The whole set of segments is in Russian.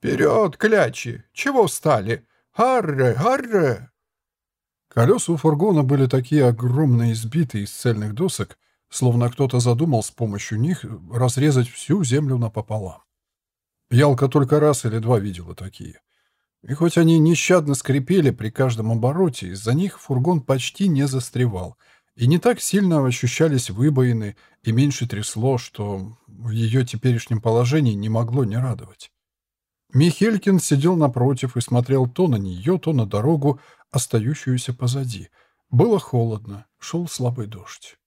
«Вперед, клячи! Чего встали? Арре, арре!» Колеса у фургона были такие огромные, избитые из цельных досок, словно кто-то задумал с помощью них разрезать всю землю напополам. Ялка только раз или два видела такие. И хоть они нещадно скрипели при каждом обороте, из-за них фургон почти не застревал, и не так сильно ощущались выбоины, и меньше трясло, что в ее теперешнем положении не могло не радовать. Михелькин сидел напротив и смотрел то на нее, то на дорогу, остающуюся позади. Было холодно, шел слабый дождь.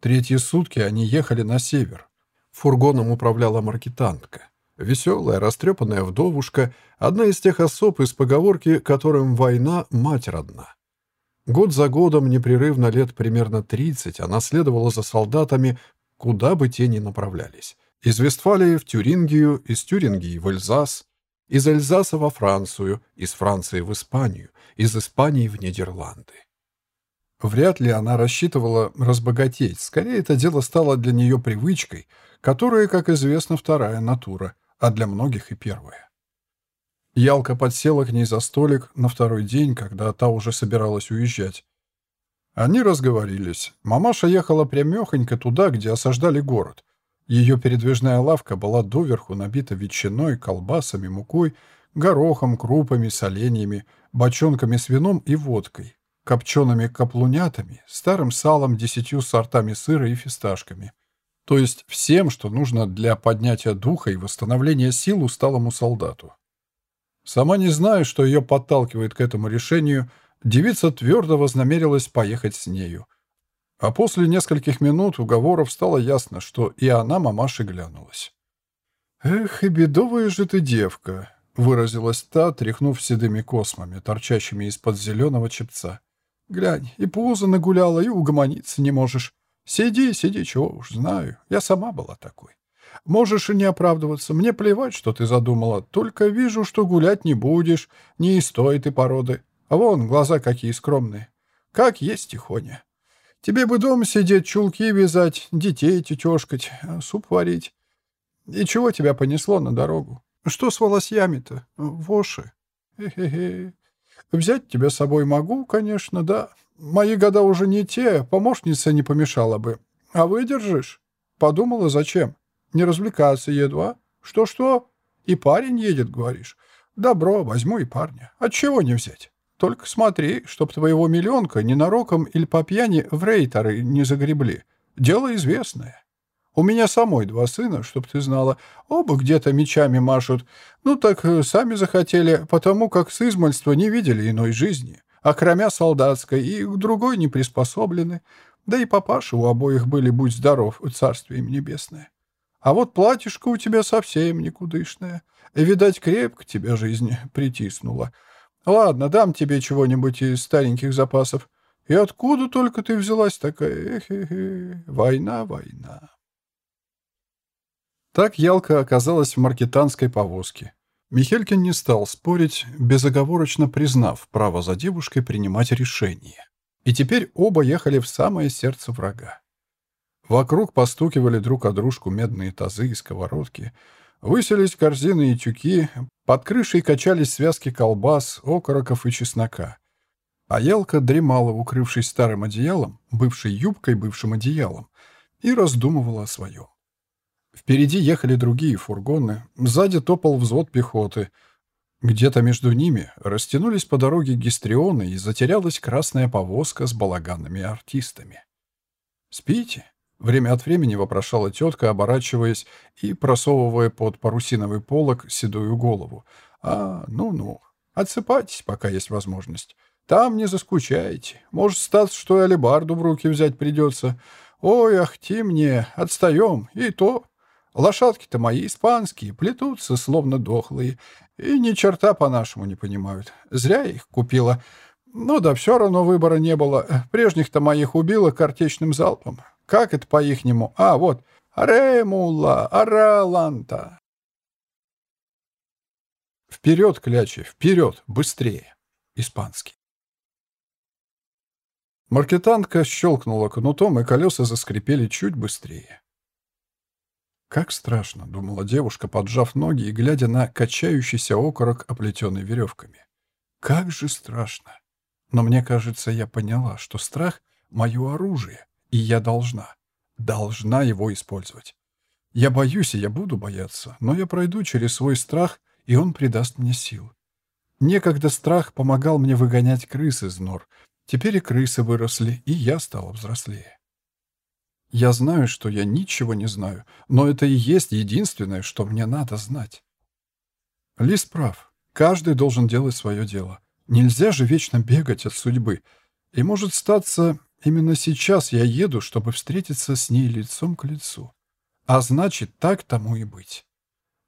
Третьи сутки они ехали на север. Фургоном управляла маркетантка. Веселая, растрепанная вдовушка, одна из тех особ из поговорки, которым война — мать родна. Год за годом, непрерывно лет примерно 30, она следовала за солдатами, куда бы те ни направлялись. Из Вестфалии в Тюрингию, из Тюрингии в Эльзас, из Эльзаса во Францию, из Франции в Испанию, из Испании в Нидерланды. Вряд ли она рассчитывала разбогатеть, скорее это дело стало для нее привычкой, которая, как известно, вторая натура, а для многих и первая. Ялка подсела к ней за столик на второй день, когда та уже собиралась уезжать. Они разговорились. Мамаша ехала прямехонько туда, где осаждали город. Ее передвижная лавка была доверху набита ветчиной, колбасами, мукой, горохом, крупами, соленьями, бочонками с вином и водкой, копчеными каплунятами, старым салом, десятью сортами сыра и фисташками. То есть всем, что нужно для поднятия духа и восстановления сил усталому солдату. Сама не зная, что ее подталкивает к этому решению, девица твердо вознамерилась поехать с нею. А после нескольких минут уговоров стало ясно, что и она мамаши глянулась. «Эх, и бедовая же ты девка!» — выразилась та, тряхнув седыми космами, торчащими из-под зеленого чепца. «Глянь, и пузо нагуляла, и угомониться не можешь. Сиди, сиди, чего уж знаю. Я сама была такой. Можешь и не оправдываться. Мне плевать, что ты задумала. Только вижу, что гулять не будешь. Не из той ты породы. А вон глаза какие скромные. Как есть тихоня. Тебе бы дома сидеть, чулки вязать, детей тетешкать, суп варить. И чего тебя понесло на дорогу? Что с волосьями-то? Воши. Хе-хе-хе. Взять тебя с собой могу, конечно, да. Мои года уже не те, помощница не помешала бы. А выдержишь? Подумала, зачем? Не развлекаться еду, а? Что-что? И парень едет, говоришь? Добро, возьму и парня. Отчего не взять? Только смотри, чтоб твоего миллионка ненароком или по пьяни в рейтеры не загребли. Дело известное. У меня самой два сына, чтоб ты знала. Оба где-то мечами машут. Ну так э, сами захотели, потому как с измальства не видели иной жизни а кроме солдатской, и к другой не приспособлены. Да и папаши у обоих были, будь здоров, царствие им небесное. А вот платьишко у тебя совсем никудышное. Видать, крепко тебя жизнь притиснула. Ладно, дам тебе чего-нибудь из стареньких запасов. И откуда только ты взялась такая? Эх, эх, эх. Война, война. Так Ялка оказалась в маркетанской повозке. Михелькин не стал спорить, безоговорочно признав право за девушкой принимать решение. И теперь оба ехали в самое сердце врага. Вокруг постукивали друг о дружку медные тазы и сковородки, выселись корзины и тюки, под крышей качались связки колбас, окороков и чеснока. А Ялка дремала, укрывшись старым одеялом, бывшей юбкой, бывшим одеялом, и раздумывала о своем. Впереди ехали другие фургоны, сзади топал взвод пехоты. Где-то между ними растянулись по дороге гистрионы и затерялась красная повозка с балаганными артистами. «Спите?» — время от времени вопрошала тетка, оборачиваясь и просовывая под парусиновый полог седую голову. «А, ну-ну, отсыпайтесь, пока есть возможность. Там не заскучаете. Может, статься, что и алебарду в руки взять придется. Ой, ахти мне, отстаем, и то Лошадки-то мои испанские, плетутся, словно дохлые, и ни черта по-нашему не понимают. Зря я их купила. Ну да все равно выбора не было. Прежних-то моих убила картечным залпом. Как это по-ихнему? А, вот. Ремула, араланта. Вперед, клячи, вперед, быстрее. Испанский. Маркетантка щелкнула кнутом, и колеса заскрипели чуть быстрее. Как страшно, думала девушка, поджав ноги и глядя на качающийся окорок, оплетенный веревками. Как же страшно. Но мне кажется, я поняла, что страх — мое оружие, и я должна, должна его использовать. Я боюсь, и я буду бояться, но я пройду через свой страх, и он придаст мне сил. Некогда страх помогал мне выгонять крыс из нор. Теперь и крысы выросли, и я стала взрослее. Я знаю, что я ничего не знаю, но это и есть единственное, что мне надо знать. Лис прав. Каждый должен делать свое дело. Нельзя же вечно бегать от судьбы. И может статься, именно сейчас я еду, чтобы встретиться с ней лицом к лицу. А значит, так тому и быть.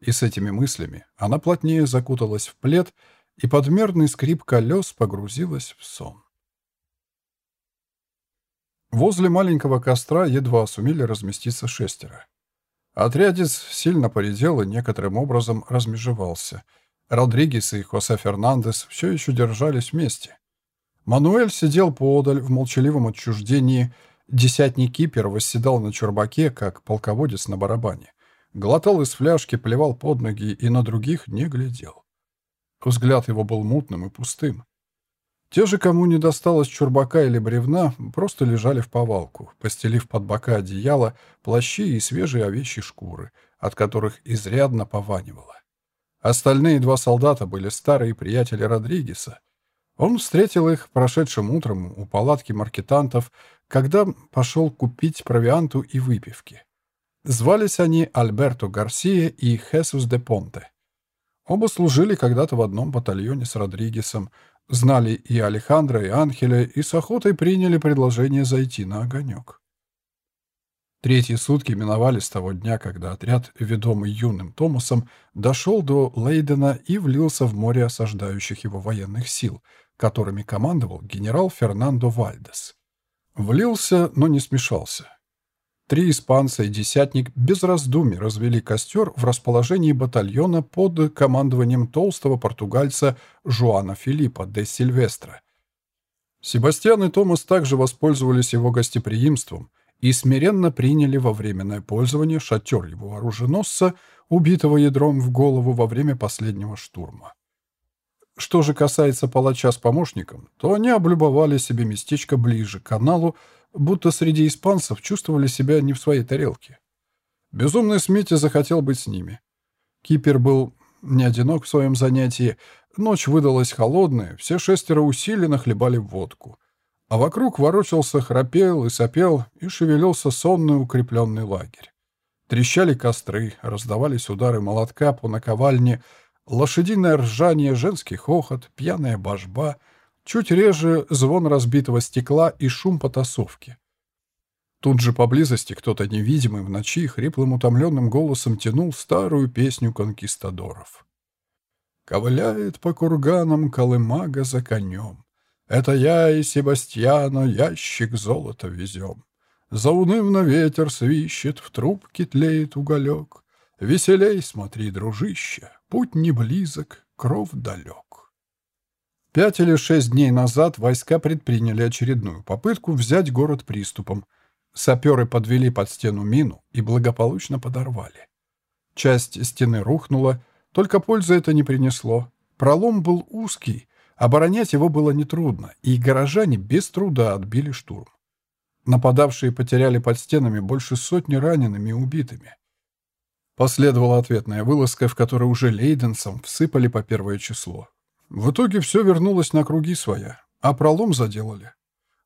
И с этими мыслями она плотнее закуталась в плед, и подмерный скрип колес погрузилась в сон. Возле маленького костра едва сумели разместиться шестеро. Отрядец сильно поредел и некоторым образом размежевался. Родригес и Хосе Фернандес все еще держались вместе. Мануэль сидел поодаль в молчаливом отчуждении. Десятник Кипер восседал на чурбаке, как полководец на барабане. Глотал из фляжки, плевал под ноги и на других не глядел. Взгляд его был мутным и пустым. Те же, кому не досталось чурбака или бревна, просто лежали в повалку, постелив под бока одеяло, плащи и свежие овечьи шкуры, от которых изрядно пованивало. Остальные два солдата были старые приятели Родригеса. Он встретил их прошедшим утром у палатки маркетантов, когда пошел купить провианту и выпивки. Звались они Альберто Гарсия и Хесус де Понте. Оба служили когда-то в одном батальоне с Родригесом, знали и Алехандро, и Анхеля, и с охотой приняли предложение зайти на огонек. Третьи сутки миновали с того дня, когда отряд, ведомый юным Томасом, дошел до Лейдена и влился в море осаждающих его военных сил, которыми командовал генерал Фернандо Вальдес. Влился, но не смешался. Три испанца и десятник без раздумий развели костер в расположении батальона под командованием толстого португальца Жуана Филиппа де Сильвестра. Себастьян и Томас также воспользовались его гостеприимством и смиренно приняли во временное пользование шатер его оруженосца, убитого ядром в голову во время последнего штурма. Что же касается палача с помощником, то они облюбовали себе местечко ближе к каналу, будто среди испанцев чувствовали себя не в своей тарелке. Безумный Смити захотел быть с ними. Кипер был не одинок в своем занятии. Ночь выдалась холодная, все шестеро усиленно хлебали водку. А вокруг ворочался, храпел и сопел, и шевелился сонный укрепленный лагерь. Трещали костры, раздавались удары молотка по наковальне, лошадиное ржание, женский хохот, пьяная божба — Чуть реже звон разбитого стекла и шум потасовки. Тут же поблизости кто-то невидимый в ночи хриплым утомленным голосом тянул старую песню конкистадоров. «Ковыляет по курганам колымага за конем. Это я и Себастьяно ящик золота везем. Заунывно ветер свищет, в трубке тлеет уголек. Веселей смотри, дружище, путь не близок, кров далек». Пять или шесть дней назад войска предприняли очередную попытку взять город приступом. Саперы подвели под стену мину и благополучно подорвали. Часть стены рухнула, только пользы это не принесло. Пролом был узкий, оборонять его было нетрудно, и горожане без труда отбили штурм. Нападавшие потеряли под стенами больше сотни ранеными и убитыми. Последовала ответная вылазка, в которой уже лейденцам всыпали по первое число. В итоге все вернулось на круги своя, а пролом заделали.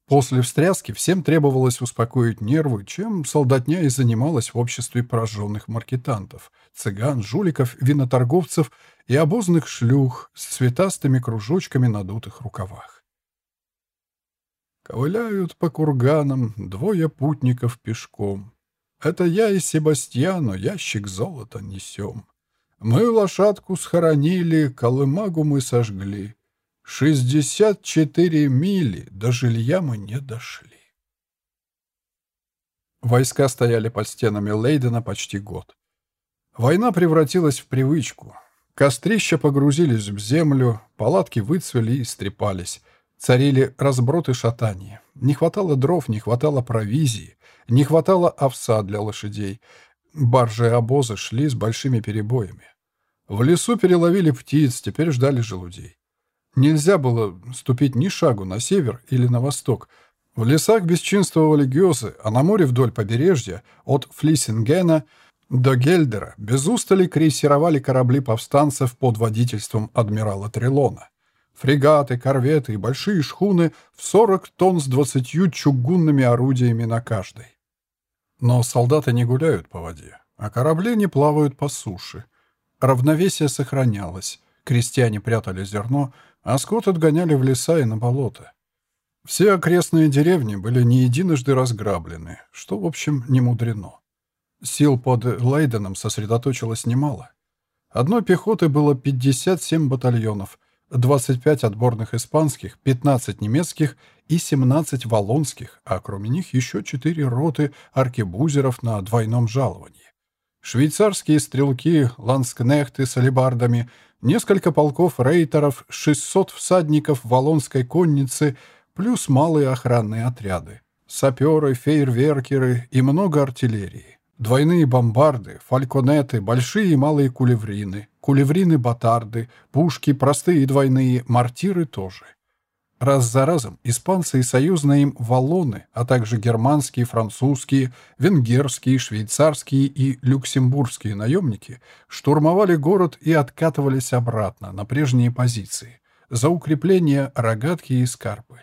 После встряски всем требовалось успокоить нервы, чем солдатня и занималась в обществе пораженных маркетантов, цыган, жуликов, виноторговцев и обозных шлюх с цветастыми кружочками на дутых рукавах. Ковыляют по курганам двое путников пешком. Это я и Себастьяну ящик золота несем. Мы лошадку схоронили, колымагу мы сожгли. Шестьдесят четыре мили, до жилья мы не дошли. Войска стояли под стенами Лейдена почти год. Война превратилась в привычку. Кострища погрузились в землю, палатки выцвели и стрепались. Царили разброты шатания. Не хватало дров, не хватало провизии, не хватало овса для лошадей — Баржи и обозы шли с большими перебоями. В лесу переловили птиц, теперь ждали желудей. Нельзя было ступить ни шагу на север или на восток. В лесах бесчинствовали гёзы, а на море вдоль побережья, от Флиссингена до Гельдера, без устали крейсеровали корабли повстанцев под водительством адмирала Трелона. Фрегаты, корветы и большие шхуны в 40 тонн с 20 чугунными орудиями на каждой. Но солдаты не гуляют по воде, а корабли не плавают по суше. Равновесие сохранялось. Крестьяне прятали зерно, а скот отгоняли в леса и на болото. Все окрестные деревни были не единожды разграблены, что, в общем, не мудрено. Сил под Лейденом сосредоточилось немало. Одной пехоты было 57 батальонов, 25 отборных испанских, 15 немецких и 17 валлонских, а кроме них еще 4 роты аркебузеров на двойном жаловании. Швейцарские стрелки, ланскнехты с алебардами, несколько полков рейтеров, 600 всадников валлонской конницы, плюс малые охранные отряды, саперы, фейерверкеры и много артиллерии. Двойные бомбарды, фальконеты, большие и малые кулеврины, кулеврины-батарды, пушки, простые и двойные, мортиры тоже. Раз за разом испанцы и союзные им валлоны, а также германские, французские, венгерские, швейцарские и люксембургские наемники штурмовали город и откатывались обратно на прежние позиции за укрепление рогатки и скарпы.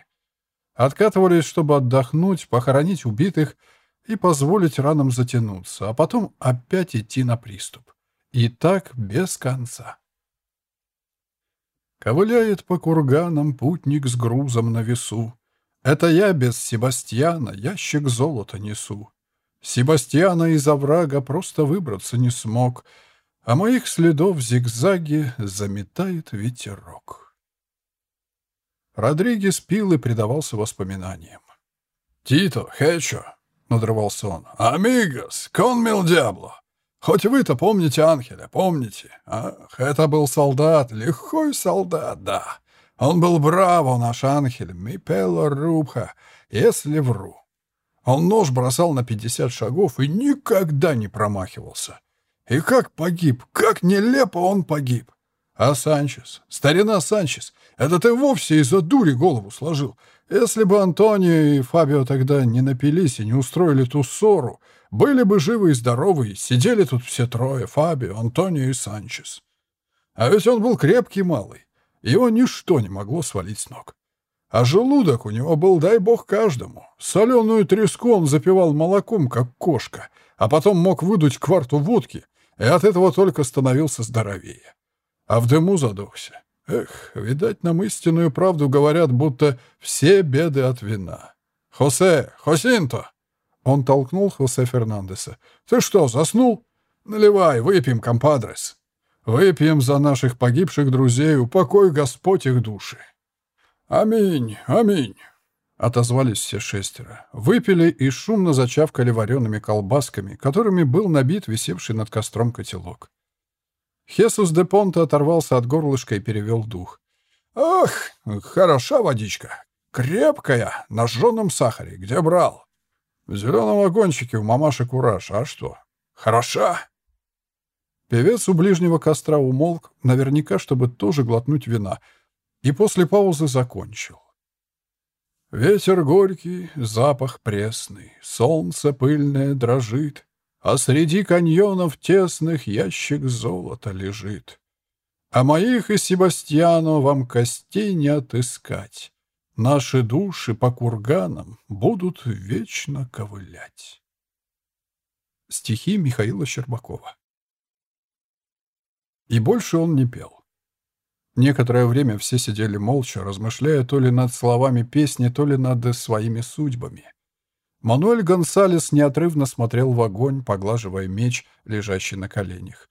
Откатывались, чтобы отдохнуть, похоронить убитых – и позволить ранам затянуться, а потом опять идти на приступ. И так без конца. Ковыляет по курганам путник с грузом на весу. Это я без Себастьяна ящик золота несу. Себастьяна из оврага просто выбраться не смог, а моих следов в зигзаге заметает ветерок. Родригес пил и предавался воспоминаниям. «Тито, Хечо, — надрывался он. «Амигос, кон диабло! Хоть вы-то помните Анхеля, помните? Ах, это был солдат, лихой солдат, да. Он был браво, наш Анхель, ми пело рубха, если вру. Он нож бросал на пятьдесят шагов и никогда не промахивался. И как погиб, как нелепо он погиб. А Санчес, старина Санчес, это ты вовсе из-за дури голову сложил. Если бы Антонио и Фабио тогда не напились и не устроили ту ссору, были бы живы и здоровы, сидели тут все трое — Фабио, Антонио и Санчес. А ведь он был крепкий малый, его ничто не могло свалить с ног. А желудок у него был, дай бог, каждому. Соленую треску он запивал молоком, как кошка, а потом мог выдуть кварту водки, и от этого только становился здоровее. А в дыму задохся. Эх, видать, нам истинную правду говорят, будто все беды от вина. «Хосе! Хосинто!» Он толкнул Хосе Фернандеса. «Ты что, заснул? Наливай, выпьем, компадрес. Выпьем за наших погибших друзей, упокой Господь их души». «Аминь, аминь!» Отозвались все шестеро. Выпили и шумно зачавкали вареными колбасками, которыми был набит висевший над костром котелок. Хесус де Понте оторвался от горлышка и перевел дух. «Ах, хороша водичка! Крепкая, на жженом сахаре. Где брал?» «В зеленом вагончике у мамаши Кураж. А что? Хороша?» Певец у ближнего костра умолк, наверняка, чтобы тоже глотнуть вина, и после паузы закончил. Ветер горький, запах пресный, солнце пыльное дрожит, а среди каньонов тесных ящик золота лежит. А моих и Себастьяну вам костей не отыскать. Наши души по курганам будут вечно ковылять. Стихи Михаила Щербакова И больше он не пел. Некоторое время все сидели молча, размышляя то ли над словами песни, то ли над своими судьбами. Мануэль Гонсалес неотрывно смотрел в огонь, поглаживая меч, лежащий на коленях.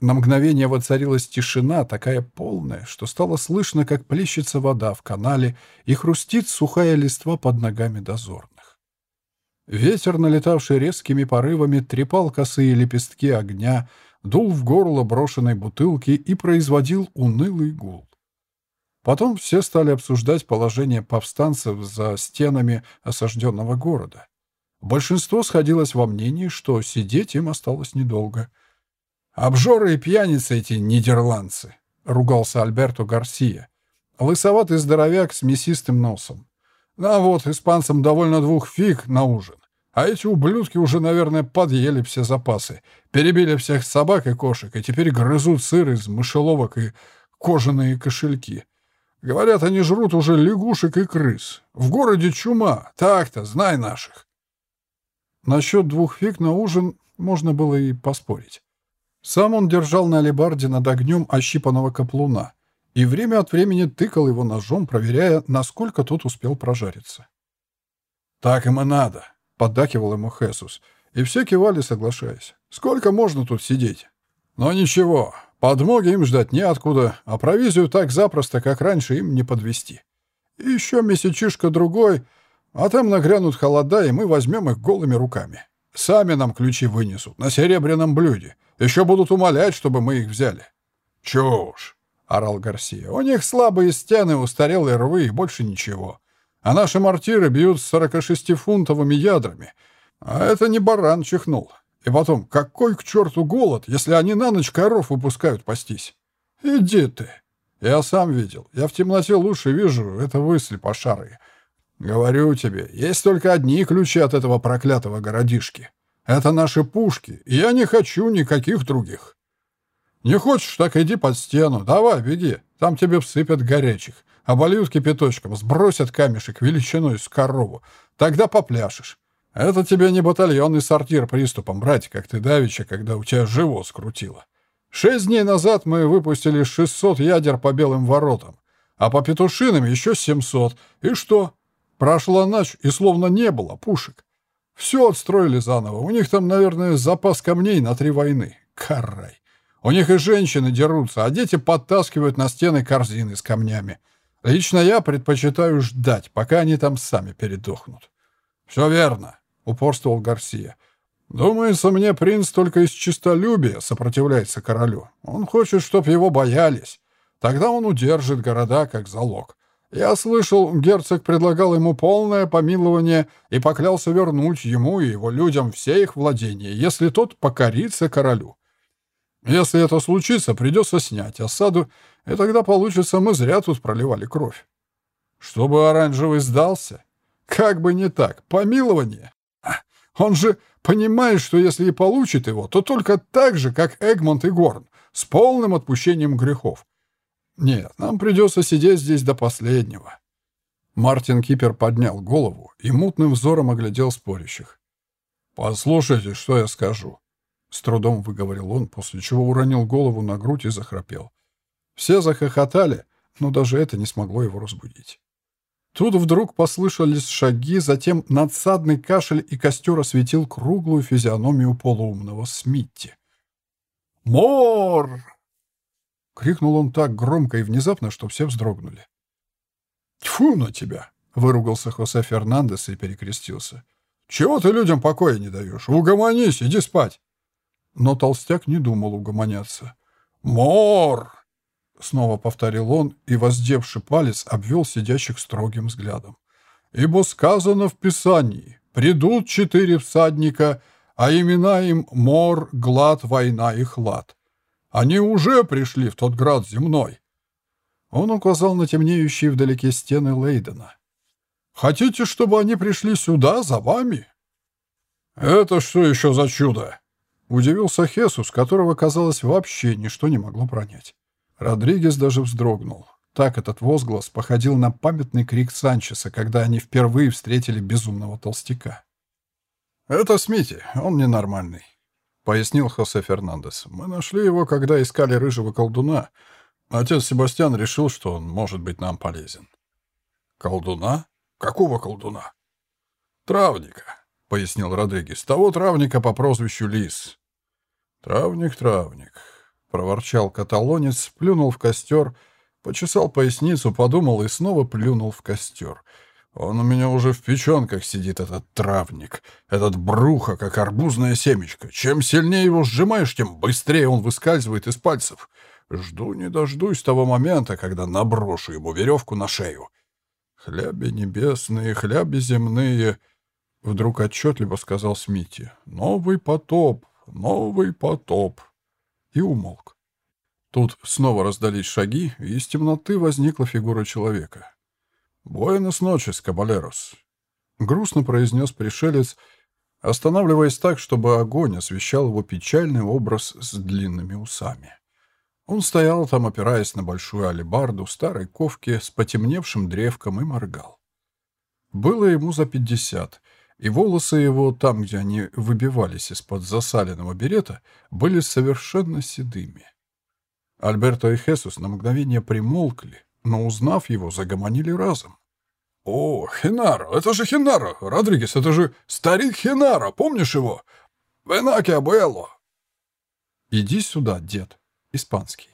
На мгновение воцарилась тишина, такая полная, что стало слышно, как плещется вода в канале и хрустит сухая листва под ногами дозорных. Ветер, налетавший резкими порывами, трепал косые лепестки огня, дул в горло брошенной бутылки и производил унылый гул. Потом все стали обсуждать положение повстанцев за стенами осажденного города. большинство сходилось во мнении, что сидеть им осталось недолго. «Обжоры и пьяницы эти нидерландцы», — ругался Альберто Гарсия. Лысоватый здоровяк с мясистым носом. А вот, испанцам довольно двух фиг на ужин. А эти ублюдки уже, наверное, подъели все запасы, перебили всех собак и кошек, и теперь грызут сыр из мышеловок и кожаные кошельки. Говорят, они жрут уже лягушек и крыс. В городе чума. Так-то, знай наших. Насчет двух фиг на ужин можно было и поспорить. Сам он держал на алебарде над огнем ощипанного каплуна и время от времени тыкал его ножом, проверяя, насколько тот успел прожариться. «Так им и надо», — поддакивал ему Хесус, и все кивали, соглашаясь. «Сколько можно тут сидеть?» «Но ничего, подмоги им ждать неоткуда, а провизию так запросто, как раньше, им не подвести. Еще месячишка-другой, а там нагрянут холода, и мы возьмем их голыми руками. Сами нам ключи вынесут на серебряном блюде. Еще будут умолять, чтобы мы их взяли». «Чушь!» орал Гарсия. «У них слабые стены, устарелые рвы и больше ничего. А наши мортиры бьют с 46-фунтовыми ядрами. А это не баран чихнул. И потом, какой к черту голод, если они на ночь коров выпускают пастись? Иди ты. Я сам видел. Я в темноте лучше вижу, это вы, слепошарые. Говорю тебе, есть только одни ключи от этого проклятого городишки. Это наши пушки, и я не хочу никаких других. Не хочешь, так иди под стену. Давай, беги. Там тебе всыпят горячих. Обольют кипяточком, сбросят камешек величиной с корову. Тогда попляшешь. Это тебе не батальонный сортир приступом брать, как ты давеча, когда у тебя живот скрутило. Шесть дней назад мы выпустили 600 ядер по белым воротам, а по петушиным еще 700. И что? Прошла ночь, и словно не было пушек. Все отстроили заново. У них там, наверное, запас камней на три войны. Карай. У них и женщины дерутся, а дети подтаскивают на стены корзины с камнями. Лично я предпочитаю ждать, пока они там сами передохнут. «Все верно», — упорствовал Гарсия. «Думается, мне принц только из честолюбия сопротивляется королю. Он хочет, чтоб его боялись. Тогда он удержит города как залог. Я слышал, герцог предлагал ему полное помилование и поклялся вернуть ему и его людям все их владения, если тот покорится королю. Если это случится, придется снять осаду, и тогда получится, мы зря тут проливали кровь. Чтобы оранжевый сдался? Как бы не так. Помилование. Он же понимает, что если и получит его, то только так же, как Эгмонт и Горн, с полным отпущением грехов. Нет, нам придется сидеть здесь до последнего. Мартин Кипер поднял голову и мутным взором оглядел спорящих. «Послушайте, что я скажу. С трудом выговорил он, после чего уронил голову на грудь и захрапел. Все захохотали, но даже это не смогло его разбудить. Тут вдруг послышались шаги, затем надсадный кашель, и костер осветил круглую физиономию полуумного Смитти. «Мор!» — крикнул он так громко и внезапно, что все вздрогнули. «Тьфу на тебя!» — выругался Хосе Фернандес и перекрестился. «Чего ты людям покоя не даешь? Угомонись, иди спать!» Но толстяк не думал угомоняться. «Мор!» — снова повторил он и, воздевший палец, обвел сидящих строгим взглядом. «Ибо сказано в Писании, придут четыре всадника, а имена им Мор, Глад, Война и Хлад. Они уже пришли в тот град земной». Он указал на темнеющие вдалеке стены Лейдена. «Хотите, чтобы они пришли сюда, за вами?» «Это что еще за чудо?» Удивился Хесус, которого, казалось, вообще ничто не могло пронять. Родригес даже вздрогнул. Так этот возглас походил на памятный крик Санчеса, когда они впервые встретили безумного толстяка. «Это Смити, он ненормальный», — пояснил Хосе Фернандес. «Мы нашли его, когда искали рыжего колдуна. Отец Себастьян решил, что он может быть нам полезен». «Колдуна? Какого колдуна?» «Травника», — пояснил Родригес. «Того травника по прозвищу Лис. «Травник, травник», — проворчал каталонец, плюнул в костер, почесал поясницу, подумал и снова плюнул в костер. «Он у меня уже в печенках сидит, этот травник, этот бруха, как арбузное семечко. Чем сильнее его сжимаешь, тем быстрее он выскальзывает из пальцев. Жду не дождусь того момента, когда наброшу ему веревку на шею. Хляби небесные, хляби земные...» — вдруг отчетливо сказал Смити. «Новый потоп! Новый потоп!» И умолк. Тут снова раздались шаги, и из темноты возникла фигура человека. «Буэнос ночес, кабалерос!» — грустно произнес пришелец, останавливаясь так, чтобы огонь освещал его печальный образ с длинными усами. Он стоял там, опираясь на большую алебарду старой ковки с потемневшим древком и моргал. Было ему за пятьдесят, и волосы его, там, где они выбивались из-под засаленного берета, были совершенно седыми. Альберто и Хесус на мгновение примолкли, но, узнав его, загомонили разом. «О, Хинаро! Это же Хинаро! Родригес, это же старик Хинаро! Помнишь его? Венаки Абуэлло!» «Иди сюда, дед!» Испанский.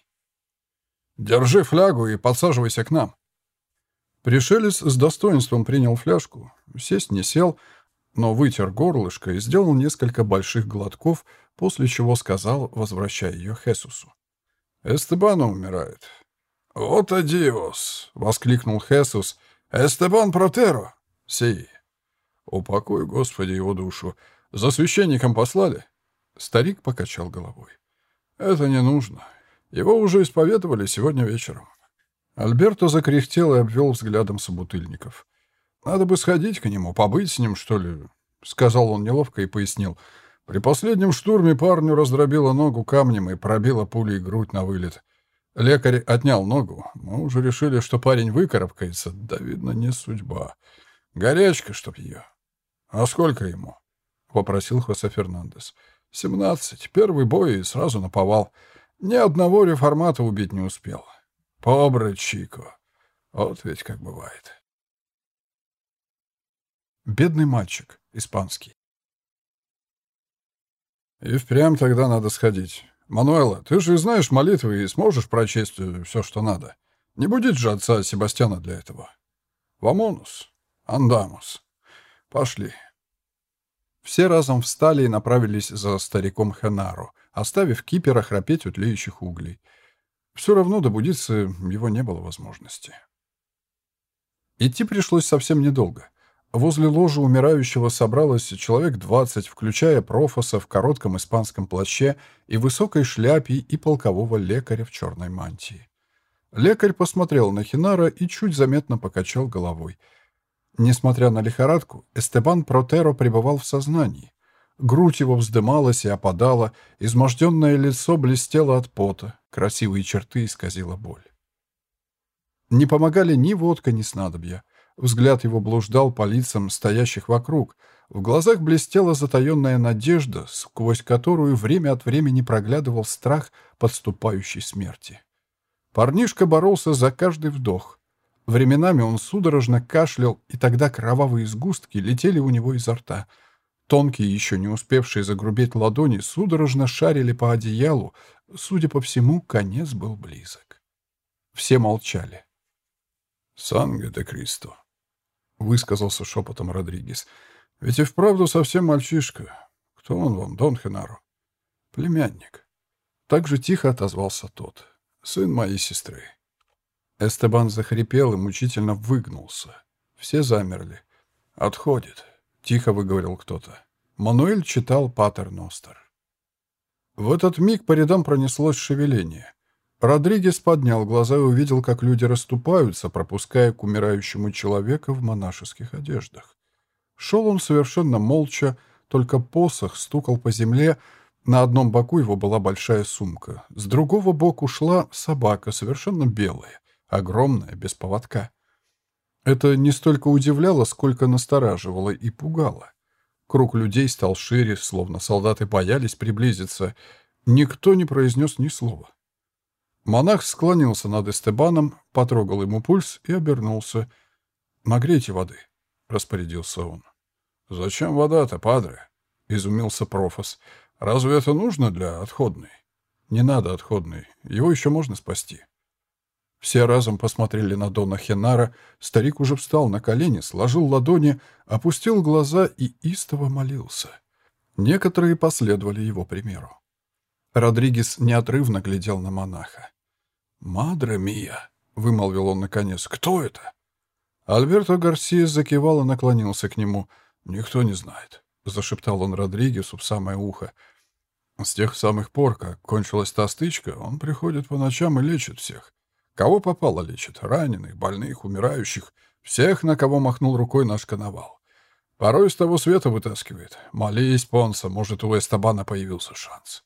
«Держи флягу и подсаживайся к нам». Пришелец с достоинством принял фляжку, сесть не сел, но вытер горлышко и сделал несколько больших глотков, после чего сказал, возвращая ее Хесусу. «Эстебана умирает». «Вот адиос!» — воскликнул Хесус. «Эстебан Протеро!» «Си!» «Упокой, Господи, его душу! За священником послали?» Старик покачал головой. «Это не нужно. Его уже исповедовали сегодня вечером». Альберто закряхтел и обвел взглядом собутыльников. «Надо бы сходить к нему, побыть с ним, что ли?» — сказал он неловко и пояснил. «При последнем штурме парню раздробило ногу камнем и пробило пулей грудь на вылет. Лекарь отнял ногу. Мы уже решили, что парень выкарабкается. Да, видно, не судьба. Горячка, чтоб ее». «А сколько ему?» — попросил Хосе Фернандес. Семнадцать. Первый бой и сразу наповал. Ни одного реформата убить не успел. Побры Чико. Вот ведь как бывает. Бедный мальчик. Испанский. И впрямь тогда надо сходить. Мануэла, ты же знаешь молитвы и сможешь прочесть все, что надо. Не будет же отца Себастьяна для этого. Вамонус. Андамус. Пошли. Все разом встали и направились за стариком Хенару, оставив кипера храпеть у тлеющих углей. Все равно добудиться его не было возможности. Идти пришлось совсем недолго. Возле ложа умирающего собралось человек двадцать, включая профоса в коротком испанском плаще и высокой шляпе и полкового лекаря в черной мантии. Лекарь посмотрел на Хинара и чуть заметно покачал головой — Несмотря на лихорадку, Эстебан Протеро пребывал в сознании. Грудь его вздымалась и опадала, изможденное лицо блестело от пота, красивые черты исказила боль. Не помогали ни водка, ни снадобья. Взгляд его блуждал по лицам стоящих вокруг. В глазах блестела затаенная надежда, сквозь которую время от времени проглядывал страх подступающей смерти. Парнишка боролся за каждый вдох. Временами он судорожно кашлял, и тогда кровавые сгустки летели у него изо рта. Тонкие, еще не успевшие загрубеть ладони, судорожно шарили по одеялу. Судя по всему, конец был близок. Все молчали. «Санге де Кристо», — высказался шепотом Родригес. «Ведь и вправду совсем мальчишка. Кто он вам, Дон Хенару?» «Племянник». Так же тихо отозвался тот. «Сын моей сестры». Эстебан захрипел и мучительно выгнулся. Все замерли. «Отходит», — тихо выговорил кто-то. Мануэль читал Патер Ностер. В этот миг по рядам пронеслось шевеление. Родригес поднял глаза и увидел, как люди расступаются, пропуская к умирающему человека в монашеских одеждах. Шел он совершенно молча, только посох стукал по земле, на одном боку его была большая сумка, с другого боку шла собака, совершенно белая огромная, без поводка. Это не столько удивляло, сколько настораживало и пугало. Круг людей стал шире, словно солдаты боялись приблизиться. Никто не произнес ни слова. Монах склонился над Эстебаном, потрогал ему пульс и обернулся. «Нагрейте воды», — распорядился он. «Зачем вода-то, падре?» — изумился профос. «Разве это нужно для отходной?» «Не надо отходной. Его еще можно спасти». Все разом посмотрели на Дона Хенара. Старик уже встал на колени, сложил ладони, опустил глаза и истово молился. Некоторые последовали его примеру. Родригес неотрывно глядел на монаха. «Мадре мия!» — вымолвил он наконец. «Кто это?» Альберто Гарсия закивал и наклонился к нему. «Никто не знает», — зашептал он Родригесу в самое ухо. «С тех самых пор, как кончилась та стычка, он приходит по ночам и лечит всех. Кого попало лечит? Раненых, больных, умирающих. Всех, на кого махнул рукой наш коновал. Порой с того света вытаскивает. Молись, Понса, может, у Эстабана появился шанс».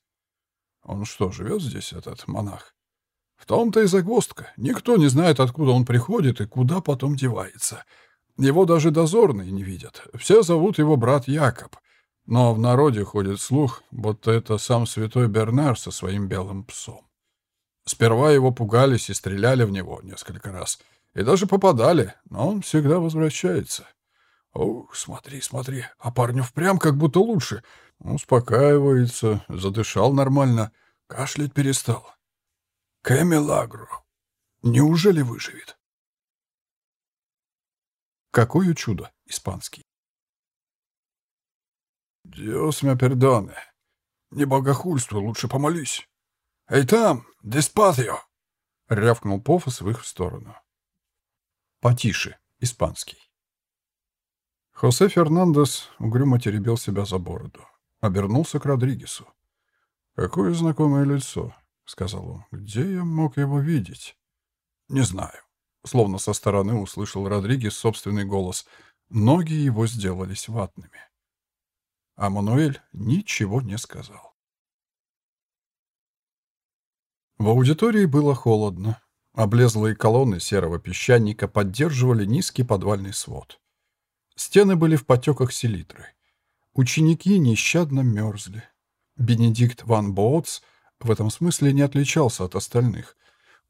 «Он что, живет здесь, этот монах?» «В том-то и загвоздка. Никто не знает, откуда он приходит и куда потом девается». Его даже дозорные не видят. Все зовут его брат Якоб. Но в народе ходит слух, будто это сам святой Бернар со своим белым псом. Сперва его пугались и стреляли в него несколько раз. И даже попадали, но он всегда возвращается. Ух, смотри, смотри, а парню впрямь как будто лучше. Успокаивается, задышал нормально, кашлять перестал. Кэмелагру. Неужели выживет? Какое чудо! Испанский. «Диос мя пердоне. Не богохульствуй, лучше помолись. Эй там, деспатио!» — рявкнул Пофос в их сторону. «Потише, испанский». Хосе Фернандес угрюмо теребил себя за бороду. Обернулся к Родригесу. «Какое знакомое лицо», — сказал он. «Где я мог его видеть?» «Не знаю». Словно со стороны услышал Родригес собственный голос. Ноги его сделались ватными. А Мануэль ничего не сказал. В аудитории было холодно. Облезлые колонны серого песчаника поддерживали низкий подвальный свод. Стены были в потеках селитры. Ученики нещадно мерзли. Бенедикт ван Боотс в этом смысле не отличался от остальных.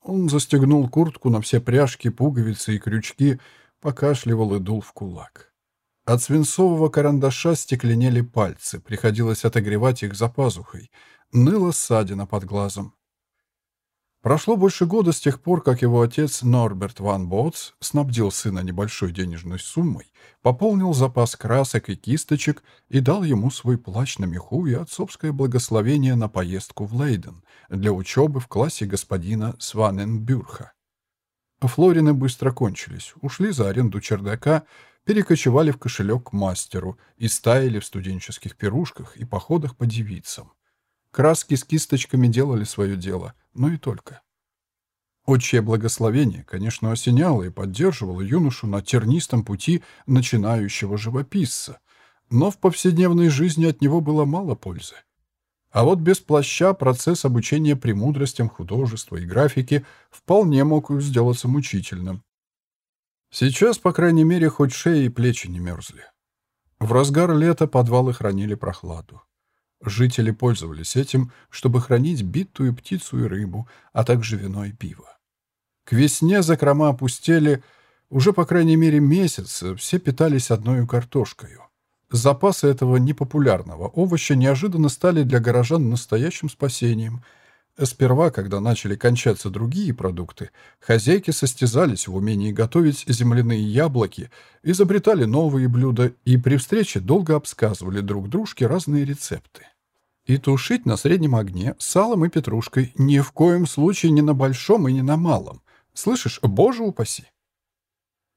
Он застегнул куртку на все пряжки, пуговицы и крючки, покашливал и дул в кулак. От свинцового карандаша стекленели пальцы, приходилось отогревать их за пазухой. Ныла ссадина под глазом. Прошло больше года с тех пор, как его отец Норберт ван Ботс снабдил сына небольшой денежной суммой, пополнил запас красок и кисточек и дал ему свой плащ на меху и отцовское благословение на поездку в Лейден для учебы в классе господина Сваненбюрха. Флорины быстро кончились, ушли за аренду чердака, перекочевали в кошелек к мастеру и стаяли в студенческих пирушках и походах по девицам. Краски с кисточками делали свое дело, но и только. Отчее благословение, конечно, осеняло и поддерживало юношу на тернистом пути начинающего живописца, но в повседневной жизни от него было мало пользы. А вот без плаща процесс обучения премудростям художества и графики вполне мог сделаться мучительным. Сейчас, по крайней мере, хоть шеи и плечи не мерзли. В разгар лета подвалы хранили прохладу. Жители пользовались этим, чтобы хранить битую птицу и рыбу, а также вино и пиво. К весне закрома опустели, уже по крайней мере месяц все питались одной картошкой. Запасы этого непопулярного овоща неожиданно стали для горожан настоящим спасением. Сперва, когда начали кончаться другие продукты, хозяйки состязались в умении готовить земляные яблоки, изобретали новые блюда и при встрече долго обсказывали друг дружке разные рецепты. И тушить на среднем огне салом и петрушкой ни в коем случае не на большом и не на малом. Слышишь, боже упаси.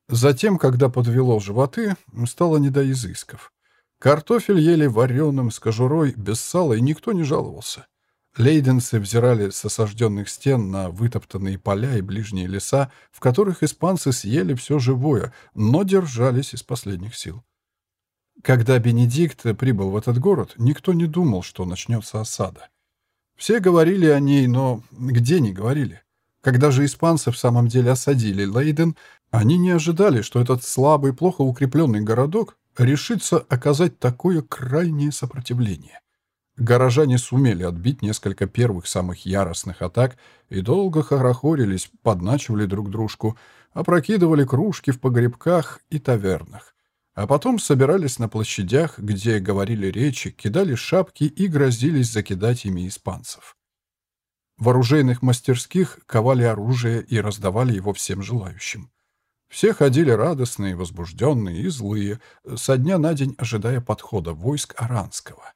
Затем, когда подвело животы, стало не до изысков. Картофель ели вареным, с кожурой, без сала, и никто не жаловался. Лейденцы взирали с осажденных стен на вытоптанные поля и ближние леса, в которых испанцы съели все живое, но держались из последних сил. Когда Бенедикт прибыл в этот город, никто не думал, что начнется осада. Все говорили о ней, но где не говорили? Когда же испанцы в самом деле осадили Лейден, они не ожидали, что этот слабый, плохо укрепленный городок решится оказать такое крайнее сопротивление. Горожане сумели отбить несколько первых самых яростных атак и долго хорохорились, подначивали друг дружку, опрокидывали кружки в погребках и тавернах. А потом собирались на площадях, где говорили речи, кидали шапки и грозились закидать ими испанцев. В оружейных мастерских ковали оружие и раздавали его всем желающим. Все ходили радостные, возбужденные и злые, со дня на день ожидая подхода войск Аранского.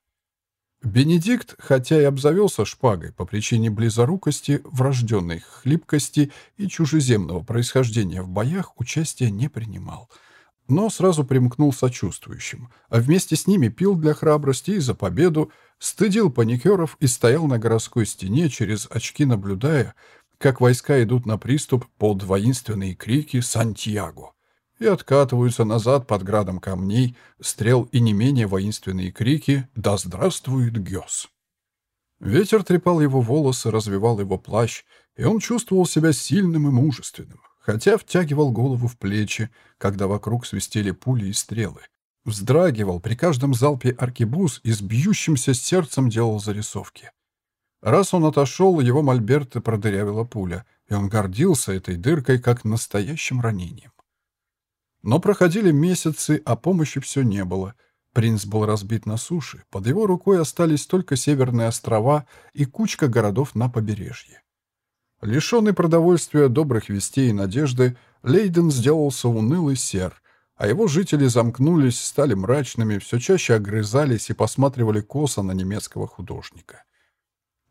Бенедикт, хотя и обзавелся шпагой по причине близорукости, врожденной хлипкости и чужеземного происхождения в боях, участия не принимал — но сразу примкнул сочувствующим, а вместе с ними пил для храбрости и за победу, стыдил паникеров и стоял на городской стене через очки, наблюдая, как войска идут на приступ под воинственные крики «Сантьяго!» И откатываются назад под градом камней, стрел и не менее воинственные крики «Да здравствует Гёс!». Ветер трепал его волосы, развивал его плащ, и он чувствовал себя сильным и мужественным, хотя втягивал голову в плечи, когда вокруг свистели пули и стрелы. Вздрагивал при каждом залпе аркебуз и с бьющимся сердцем делал зарисовки. Раз он отошел, его мольберт продырявила пуля, и он гордился этой дыркой как настоящим ранением. Но проходили месяцы, а помощи все не было. Принц был разбит на суше, под его рукой остались только северные острова и кучка городов на побережье. Лишенный продовольствия, добрых вестей и надежды, Лейден сделался унылый сер, а его жители замкнулись, стали мрачными, все чаще огрызались и посматривали косо на немецкого художника.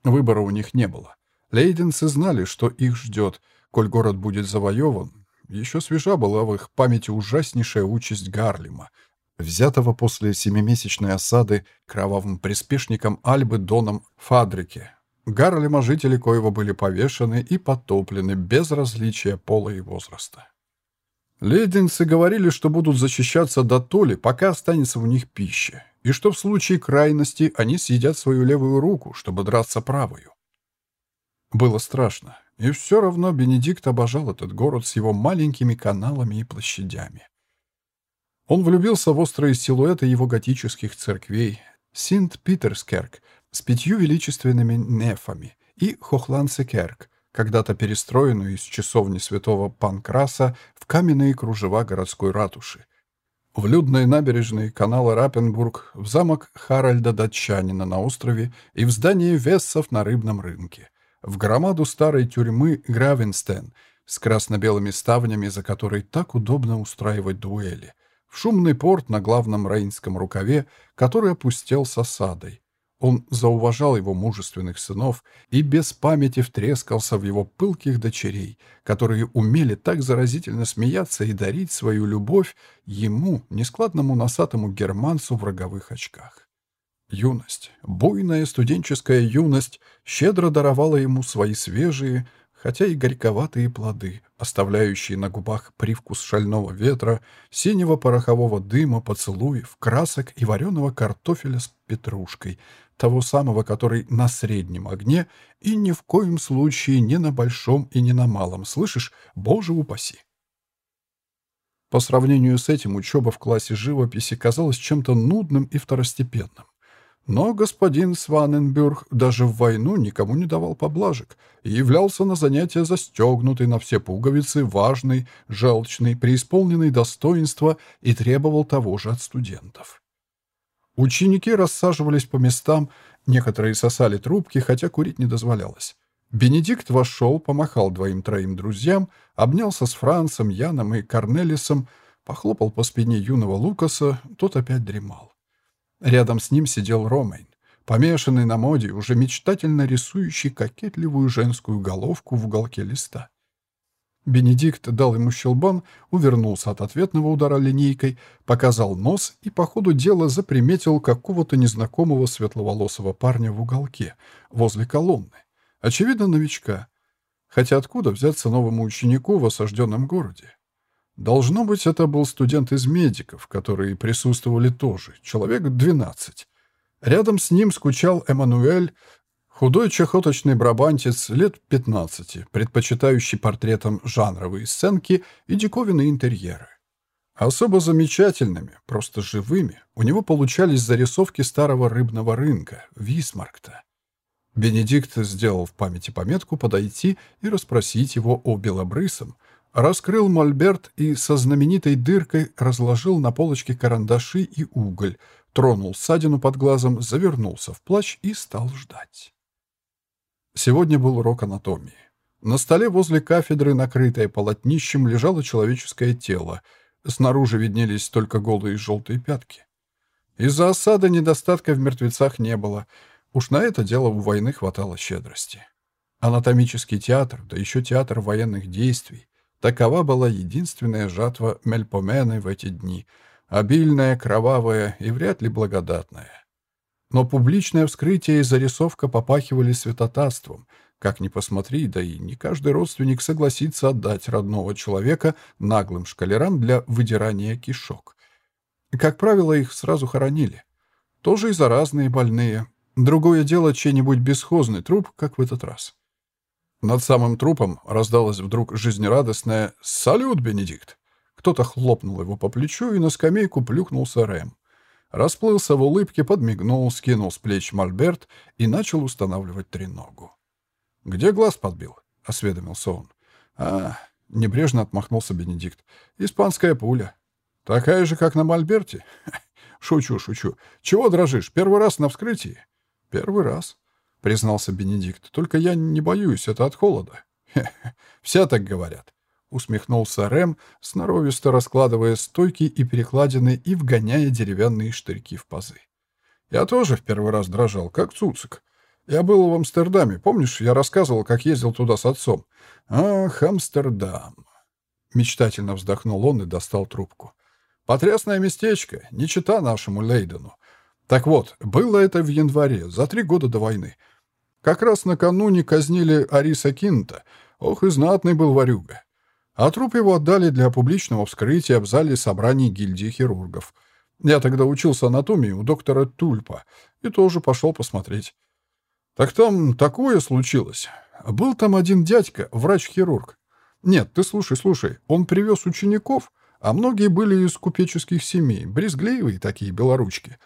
Выбора у них не было. Лейденцы знали, что их ждет, коль город будет завоеван. Еще свежа была в их памяти ужаснейшая участь Гарлема, взятого после семимесячной осады кровавым приспешником Альбы Доном Фадрике, Гарлема жители коего были повешены и потоплены без различия пола и возраста. Лейдинцы говорили, что будут защищаться до толи, пока останется у них пища, и что в случае крайности они съедят свою левую руку, чтобы драться правую. Было страшно, и все равно Бенедикт обожал этот город с его маленькими каналами и площадями. Он влюбился в острые силуэты его готических церквей, Синт-Питерскерк — с пятью величественными нефами и Хохландсекерк, когда-то перестроенную из часовни святого Панкраса в каменные кружева городской ратуши, в людные набережные канала Раппенбург, в замок Харальда Датчанина на острове и в здание Вессов на рыбном рынке, в громаду старой тюрьмы Гравенстен с красно-белыми ставнями, за которой так удобно устраивать дуэли, в шумный порт на главном Рейнском рукаве, который опустел с осадой, он зауважал его мужественных сынов и без памяти втрескался в его пылких дочерей, которые умели так заразительно смеяться и дарить свою любовь ему, нескладному носатому германцу в роговых очках. Юность, буйная студенческая юность, щедро даровала ему свои свежие, хотя и горьковатые плоды, оставляющие на губах привкус шального ветра, синего порохового дыма, поцелуев, красок и вареного картофеля с петрушкой — того самого, который на среднем огне и ни в коем случае не на большом и не на малом, слышишь, боже упаси. По сравнению с этим учеба в классе живописи казалась чем-то нудным и второстепенным. Но господин Сваненбюрг даже в войну никому не давал поблажек и являлся на занятия застегнутый на все пуговицы, важный, желчный, преисполненный достоинства и требовал того же от студентов. Ученики рассаживались по местам, некоторые сосали трубки, хотя курить не дозволялось. Бенедикт вошел, помахал двоим-троим друзьям, обнялся с Францем, Яном и Корнелисом, похлопал по спине юного Лукаса, тот опять дремал. Рядом с ним сидел Ромейн, помешанный на моде, уже мечтательно рисующий кокетливую женскую головку в уголке листа. Бенедикт дал ему щелбан, увернулся от ответного удара линейкой, показал нос и по ходу дела заприметил какого-то незнакомого светловолосого парня в уголке, возле колонны. Очевидно, новичка. Хотя откуда взяться новому ученику в осажденном городе? Должно быть, это был студент из медиков, которые присутствовали тоже, человек 12. Рядом с ним скучал Эммануэль, Худой чахоточный брабантец лет 15, предпочитающий портретам жанровые сценки и диковинные интерьеры. Особо замечательными, просто живыми, у него получались зарисовки старого рыбного рынка, Висмаркта. Бенедикт сделал в памяти пометку подойти и расспросить его о белобрысом, раскрыл мольберт и со знаменитой дыркой разложил на полочке карандаши и уголь, тронул ссадину под глазом, завернулся в плащ и стал ждать. Сегодня был урок анатомии. На столе возле кафедры, накрытое полотнищем, лежало человеческое тело. Снаружи виднелись только голые желтые пятки. Из-за осады недостатка в мертвецах не было. Уж на это дело у войны хватало щедрости. Анатомический театр, да еще театр военных действий. Такова была единственная жатва Мельпомены в эти дни, обильная, кровавая и вряд ли благодатная. Но публичное вскрытие и зарисовка попахивали святотатством. Как ни посмотри, да и не каждый родственник согласится отдать родного человека наглым шкалерам для выдирания кишок. Как правило, их сразу хоронили. Тоже и заразные больные. Другое дело чей-нибудь бесхозный труп, как в этот раз. Над самым трупом раздалось вдруг жизнерадостное «Салют, Бенедикт!». Кто-то хлопнул его по плечу, и на скамейку плюхнулся Рэм. Расплылся в улыбке, подмигнул, скинул с плеч мольберт и начал устанавливать треногу. «Где глаз подбил?» — осведомился он. «А, — небрежно отмахнулся Бенедикт. «Испанская пуля. Такая же, как на мольберте?» «Шучу, шучу. Чего дрожишь? Первый раз на вскрытии?» «Первый раз», — признался Бенедикт. «Только я не боюсь, это от холода». «Все так говорят. Усмехнулся Рэм, сноровисто раскладывая стойки и перекладины и вгоняя деревянные штырьки в пазы. «Я тоже в первый раз дрожал, как цуцик. Я был в Амстердаме. Помнишь, я рассказывал, как ездил туда с отцом? Ах, Амстердам!» Мечтательно вздохнул он и достал трубку. «Потрясное местечко, не чита нашему Лейдену. Так вот, было это в январе, за три года до войны. Как раз накануне казнили Ариса Кинта. Ох, и знатный был ворюга. А труп его отдали для публичного вскрытия в зале собраний гильдии хирургов. Я тогда учился анатомии у доктора Тульпа и тоже пошел посмотреть. Так там такое случилось. Был там один дядька, врач-хирург. Нет, ты слушай, слушай, он привез учеников, а многие были из купеческих семей, брезгливые такие белоручки.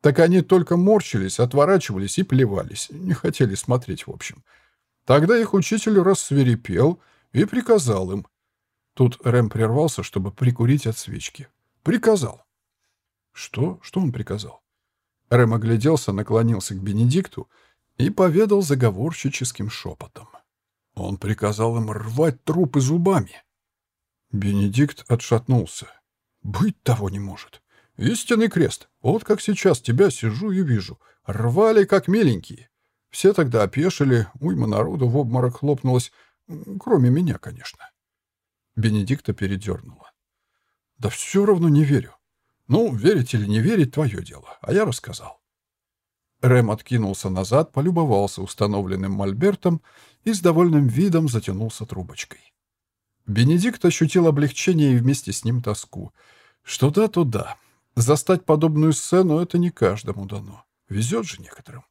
Так они только морщились, отворачивались и плевались, не хотели смотреть в общем. Тогда их учитель рассверепел и приказал им Тут Рэм прервался, чтобы прикурить от свечки. «Приказал». «Что? Что он приказал?» Рэм огляделся, наклонился к Бенедикту и поведал заговорщическим шепотом. Он приказал им рвать трупы зубами. Бенедикт отшатнулся. «Быть того не может. Истинный крест. Вот как сейчас тебя сижу и вижу. Рвали, как миленькие. Все тогда опешили, уйма народу в обморок хлопнулась. Кроме меня, конечно. Бенедикта передернула. «Да все равно не верю. Ну, верить или не верить — твое дело, а я рассказал». Рэм откинулся назад, полюбовался установленным мольбертом и с довольным видом затянулся трубочкой. Бенедикт ощутил облегчение и вместе с ним тоску. Что да, то да. Застать подобную сцену — это не каждому дано. Везет же некоторым.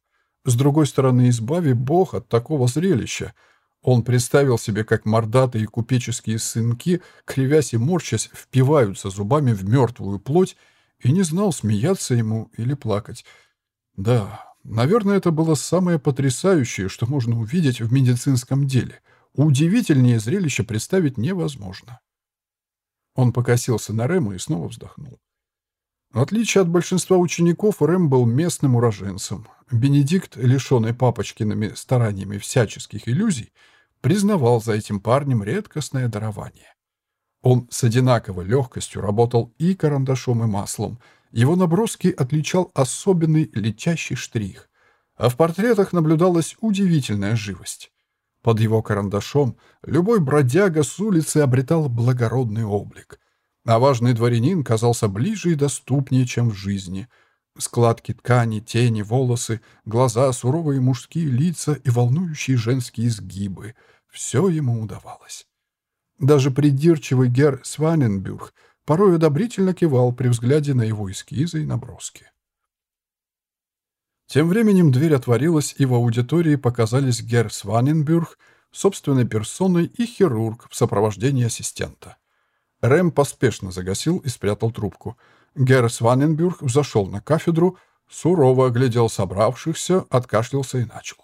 С другой стороны, избави Бог от такого зрелища — он представил себе, как мордатые купеческие сынки, кривясь и морщась, впиваются зубами в мертвую плоть и не знал, смеяться ему или плакать. Да, наверное, это было самое потрясающее, что можно увидеть в медицинском деле. Удивительнее зрелище представить невозможно. Он покосился на Рэма и снова вздохнул. В отличие от большинства учеников, Рэм был местным уроженцем. Бенедикт, лишенный папочкиными стараниями всяческих иллюзий, признавал за этим парнем редкостное дарование. Он с одинаковой легкостью работал и карандашом, и маслом. Его наброски отличал особенный летящий штрих. А в портретах наблюдалась удивительная живость. Под его карандашом любой бродяга с улицы обретал благородный облик — а важный дворянин казался ближе и доступнее, чем в жизни. Складки ткани, тени, волосы, глаза, суровые мужские лица и волнующие женские изгибы — все ему удавалось. Даже придирчивый гер Сваненбюрг порой одобрительно кивал при взгляде на его эскизы и наброски. Тем временем дверь отворилась, и в аудитории показались гер Сваненбюрг собственной персоной и хирург в сопровождении ассистента. Рэм поспешно загасил и спрятал трубку. Герс Ваненбюрг взошел на кафедру, сурово оглядел собравшихся, откашлялся и начал.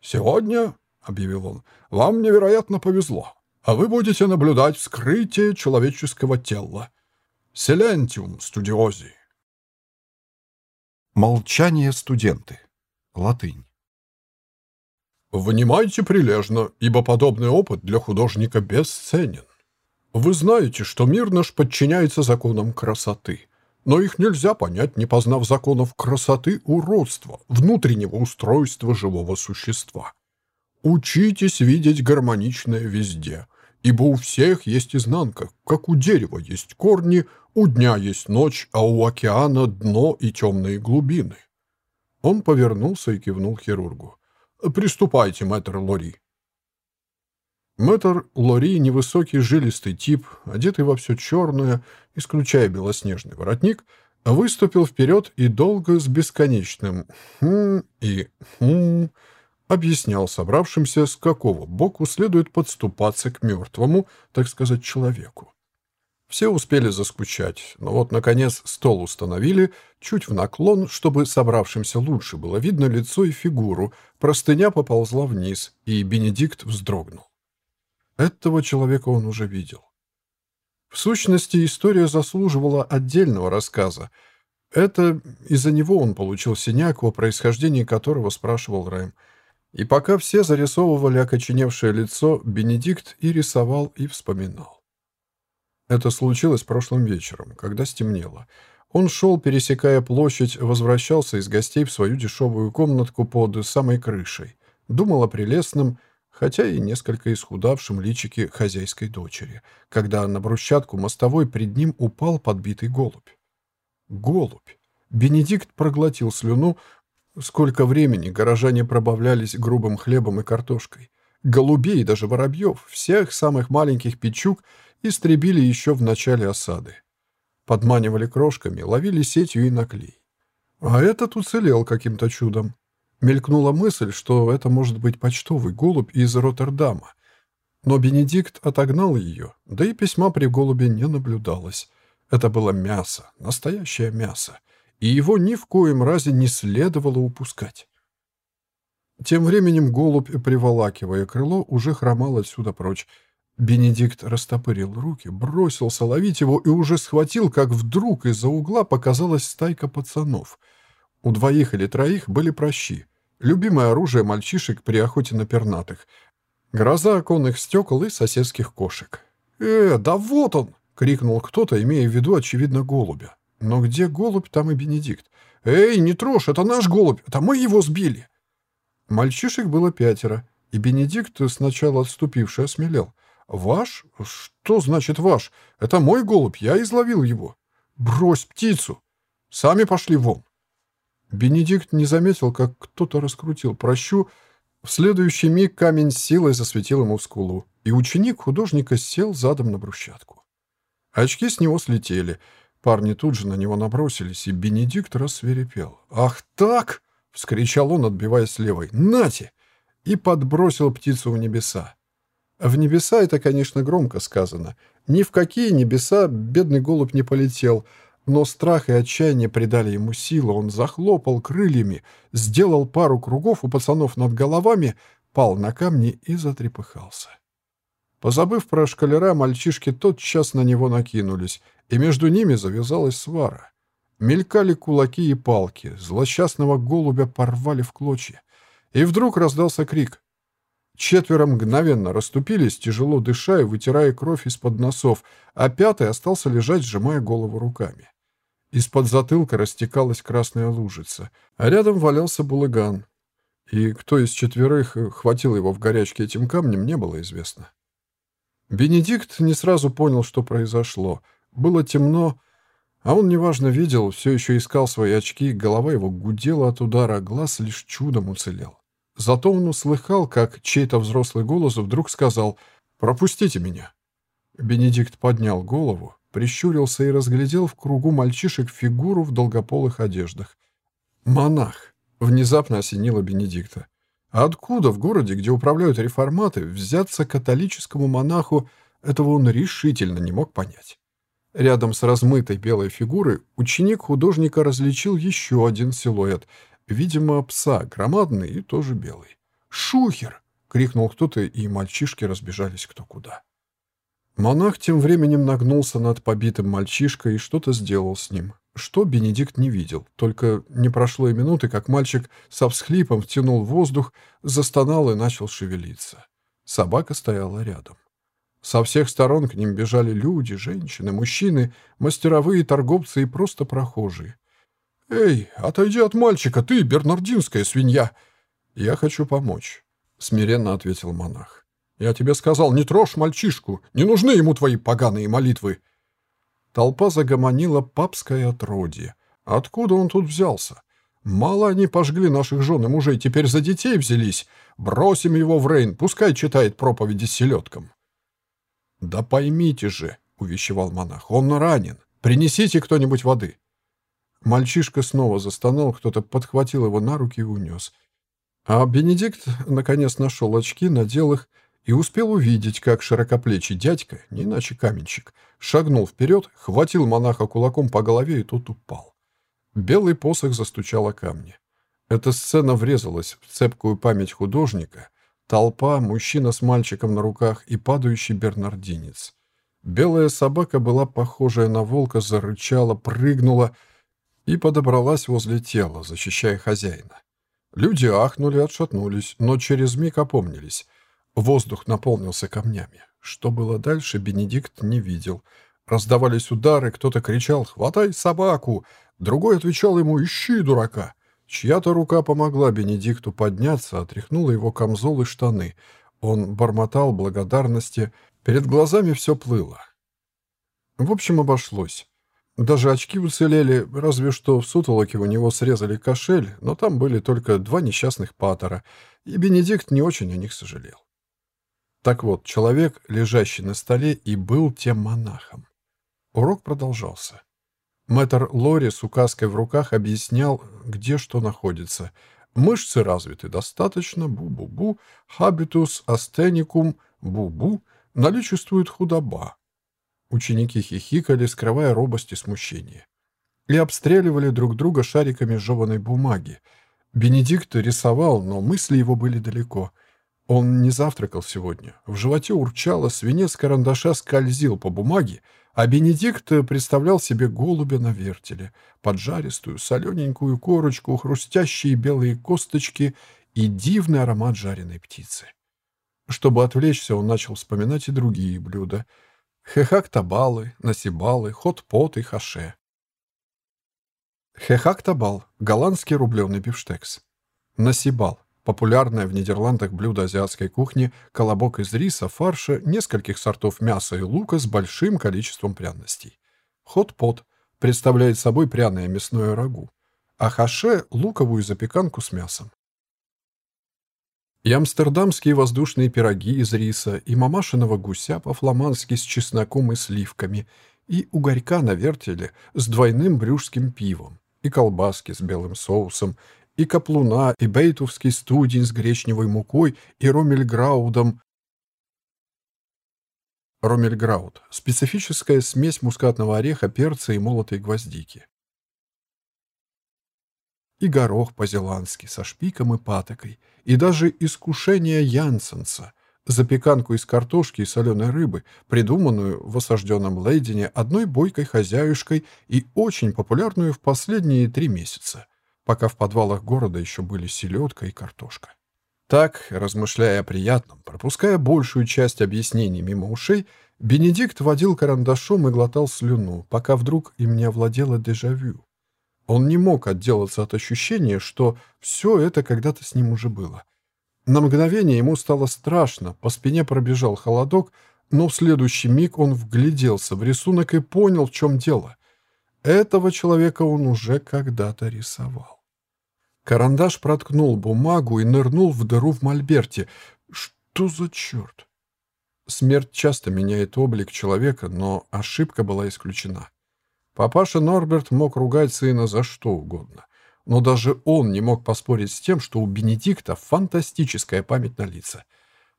«Сегодня, — объявил он, — вам невероятно повезло, а вы будете наблюдать вскрытие человеческого тела. Селентиум студиози». Молчание студенты. Латынь. «Внимайте прилежно, ибо подобный опыт для художника бесценен. Вы знаете, что мир наш подчиняется законам красоты. Но их нельзя понять, не познав законов красоты уродства, внутреннего устройства живого существа. Учитесь видеть гармоничное везде, ибо у всех есть изнанка, как у дерева есть корни, у дня есть ночь, а у океана дно и темные глубины». Он повернулся и кивнул хирургу. «Приступайте, мэтр Лори». Мэтр Лори — невысокий жилистый тип, одетый во все черное, исключая белоснежный воротник, выступил вперед и долго с бесконечным «хм» и «хм» объяснял собравшимся, с какого боку следует подступаться к мертвому, так сказать, человеку. Все успели заскучать, но вот, наконец, стол установили, чуть в наклон, чтобы собравшимся лучше было видно лицо и фигуру, простыня поползла вниз, и Бенедикт вздрогнул. Этого человека он уже видел. В сущности, история заслуживала отдельного рассказа. Это из-за него он получил синяк, о происхождении которого спрашивал Рэм. И пока все зарисовывали окоченевшее лицо, Бенедикт и рисовал, и вспоминал. Это случилось прошлым вечером, когда стемнело. Он шел, пересекая площадь, возвращался из гостей в свою дешевую комнатку под самой крышей. Думал о прелестном, хотя и несколько исхудавшем личике хозяйской дочери, когда на брусчатку мостовой пред ним упал подбитый голубь. Голубь! Бенедикт проглотил слюну. Сколько времени горожане пробавлялись грубым хлебом и картошкой. Голубей, даже воробьев, всех самых маленьких печук истребили еще в начале осады. Подманивали крошками, ловили сетью и наклей. А этот уцелел каким-то чудом. Мелькнула мысль, что это может быть почтовый голубь из Роттердама. Но Бенедикт отогнал ее, да и письма при голубе не наблюдалось. Это было мясо, настоящее мясо, и его ни в коем разе не следовало упускать. Тем временем голубь, приволакивая крыло, уже хромал отсюда прочь. Бенедикт растопырил руки, бросился ловить его и уже схватил, как вдруг из-за угла показалась стайка пацанов. У двоих или троих были прощи. Любимое оружие мальчишек при охоте на пернатых. Гроза оконных стекол и соседских кошек. «Э, да вот он!» — крикнул кто-то, имея в виду, очевидно, голубя. Но где голубь, там и Бенедикт. «Эй, не трожь, это наш голубь, это мы его сбили!» Мальчишек было пятеро, и Бенедикт, сначала отступивший, осмелел. «Ваш? Что значит ваш? Это мой голубь, я изловил его. Брось птицу! Сами пошли вон!» Бенедикт не заметил, как кто-то раскрутил прощу. В следующий миг камень силой засветил ему в скулу, и ученик художника сел задом на брусчатку. Очки с него слетели. Парни тут же на него набросились, и Бенедикт рассверепел. «Ах так!» — вскричал он, отбиваясь левой. «Нате!» и подбросил птицу в небеса. В небеса это, конечно, громко сказано. Ни в какие небеса бедный голубь не полетел — но страх и отчаяние придали ему силу, он захлопал крыльями, сделал пару кругов у пацанов над головами, пал на камни и затрепыхался. Позабыв про шкалера, мальчишки тотчас на него накинулись, и между ними завязалась свара. Мелькали кулаки и палки, злосчастного голубя порвали в клочья. И вдруг раздался крик. Четверо мгновенно расступились, тяжело дыша и вытирая кровь из-под носов, а пятый остался лежать, сжимая голову руками. Из-под затылка растекалась красная лужица, а рядом валялся булыган. И кто из четверых хватил его в горячке этим камнем, не было известно. Бенедикт не сразу понял, что произошло. Было темно, а он неважно видел, все еще искал свои очки, голова его гудела от удара, а глаз лишь чудом уцелел. Зато он услыхал, как чей-то взрослый голос вдруг сказал «Пропустите меня». Бенедикт поднял голову, прищурился и разглядел в кругу мальчишек фигуру в долгополых одеждах. «Монах!» — внезапно осенило Бенедикта. А откуда в городе, где управляют реформаты, взяться католическому монаху, этого он решительно не мог понять. Рядом с размытой белой фигурой ученик художника различил еще один силуэт, видимо, пса, громадный и тоже белый. «Шухер!» — крикнул кто-то, и мальчишки разбежались кто куда. Монах тем временем нагнулся над побитым мальчишкой и что-то сделал с ним. Что Бенедикт не видел, только не прошло и минуты, как мальчик со всхлипом втянул воздух, застонал и начал шевелиться. Собака стояла рядом. Со всех сторон к ним бежали люди, женщины, мужчины, мастеровые, торговцы и просто прохожие. «Эй, отойди от мальчика, ты, бернардинская свинья!» «Я хочу помочь», — смиренно ответил монах. Я тебе сказал, не трожь мальчишку, не нужны ему твои поганые молитвы. Толпа загомонила папское отродье. Откуда он тут взялся? Мало они пожгли наших жен и мужей, теперь за детей взялись. Бросим его в Рейн, пускай читает проповеди с селедком. «Да поймите же», — увещевал монах, — «он ранен. Принесите кто-нибудь воды». Мальчишка снова застонал, кто-то подхватил его на руки и унес. А Бенедикт наконец нашел очки, надел их и успел увидеть, как широкоплечий дядька, не иначе каменщик, шагнул вперед, хватил монаха кулаком по голове, и тот упал. Белый посох застучал о камни. Эта сцена врезалась в цепкую память художника. Толпа, мужчина с мальчиком на руках и падающий бернардинец. Белая собака была похожая на волка, зарычала, прыгнула и подобралась возле тела, защищая хозяина. Люди ахнули, отшатнулись, но через миг опомнились. Воздух наполнился камнями. Что было дальше, Бенедикт не видел. Раздавались удары, кто-то кричал «Хватай собаку!», другой отвечал ему «Ищи, дурака!». Чья-то рука помогла Бенедикту подняться, отряхнула его камзол и штаны. Он бормотал благодарности, перед глазами все плыло. В общем, обошлось. Даже очки уцелели, разве что в сутолоке у него срезали кошель, но там были только два несчастных патера, и Бенедикт не очень о них сожалел. Так вот, человек, лежащий на столе, и был тем монахом. Урок продолжался. Мэтр Лори с указкой в руках объяснял, где что находится. Мышцы развиты достаточно, бу-бу-бу, хабитус астеникум, бу-бу, наличествует худоба, Ученики хихикали, скрывая робость и смущение. И обстреливали друг друга шариками жеванной бумаги. Бенедикт рисовал, но мысли его были далеко. Он не завтракал сегодня. В животе урчало, свинец карандаша скользил по бумаге, а Бенедикт представлял себе голубя на вертеле, поджаристую, солененькую корочку, хрустящие белые косточки и дивный аромат жареной птицы. Чтобы отвлечься, он начал вспоминать и другие блюда — Хехак-табалы, насибалы, хот-пот и хаше. Хехак-табал – голландский рубленый бифштекс. Насибал – популярное в Нидерландах блюдо азиатской кухни, колобок из риса, фарша, нескольких сортов мяса и лука с большим количеством пряностей. Хот-пот – представляет собой пряное мясное рагу, а хаше – луковую запеканку с мясом и амстердамские воздушные пироги из риса, и мамашиного гуся по-фламандски с чесноком и сливками, и угорька на вертеле с двойным брюшским пивом, и колбаски с белым соусом, и каплуна, и бейтовский студень с гречневой мукой, и ромельграудом. Ромельграуд – специфическая смесь мускатного ореха, перца и молотой гвоздики и горох по-зеландски со шпиком и патокой, и даже искушение Янсенса, запеканку из картошки и соленой рыбы, придуманную в осажденном Лейдене одной бойкой хозяюшкой и очень популярную в последние три месяца, пока в подвалах города еще были селедка и картошка. Так, размышляя о приятном, пропуская большую часть объяснений мимо ушей, Бенедикт водил карандашом и глотал слюну, пока вдруг им не овладело дежавю. Он не мог отделаться от ощущения, что все это когда-то с ним уже было. На мгновение ему стало страшно, по спине пробежал холодок, но в следующий миг он вгляделся в рисунок и понял, в чем дело. Этого человека он уже когда-то рисовал. Карандаш проткнул бумагу и нырнул в дыру в мольберте. Что за черт? Смерть часто меняет облик человека, но ошибка была исключена. Папаша Норберт мог ругать сына за что угодно, но даже он не мог поспорить с тем, что у Бенедикта фантастическая память на лица.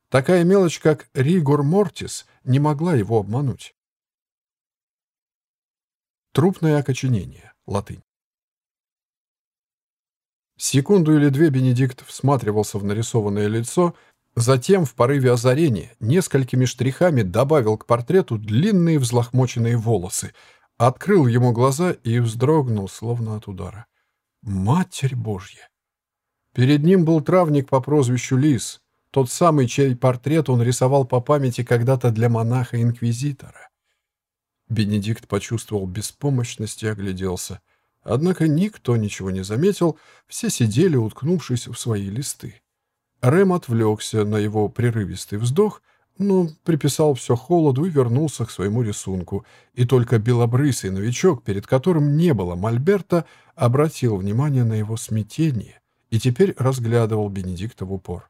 Такая мелочь, как ригор мортис, не могла его обмануть. Трупное окоченение. Латынь. Секунду или две Бенедикт всматривался в нарисованное лицо, затем в порыве озарения несколькими штрихами добавил к портрету длинные взлохмоченные волосы — открыл ему глаза и вздрогнул, словно от удара. «Матерь Божья!» Перед ним был травник по прозвищу Лис, тот самый, чей портрет он рисовал по памяти когда-то для монаха-инквизитора. Бенедикт почувствовал беспомощность и огляделся. Однако никто ничего не заметил, все сидели, уткнувшись в свои листы. Рэм отвлекся на его прерывистый вздох, но приписал все холоду и вернулся к своему рисунку, и только белобрысый новичок, перед которым не было мольберта, обратил внимание на его смятение и теперь разглядывал Бенедикта в упор.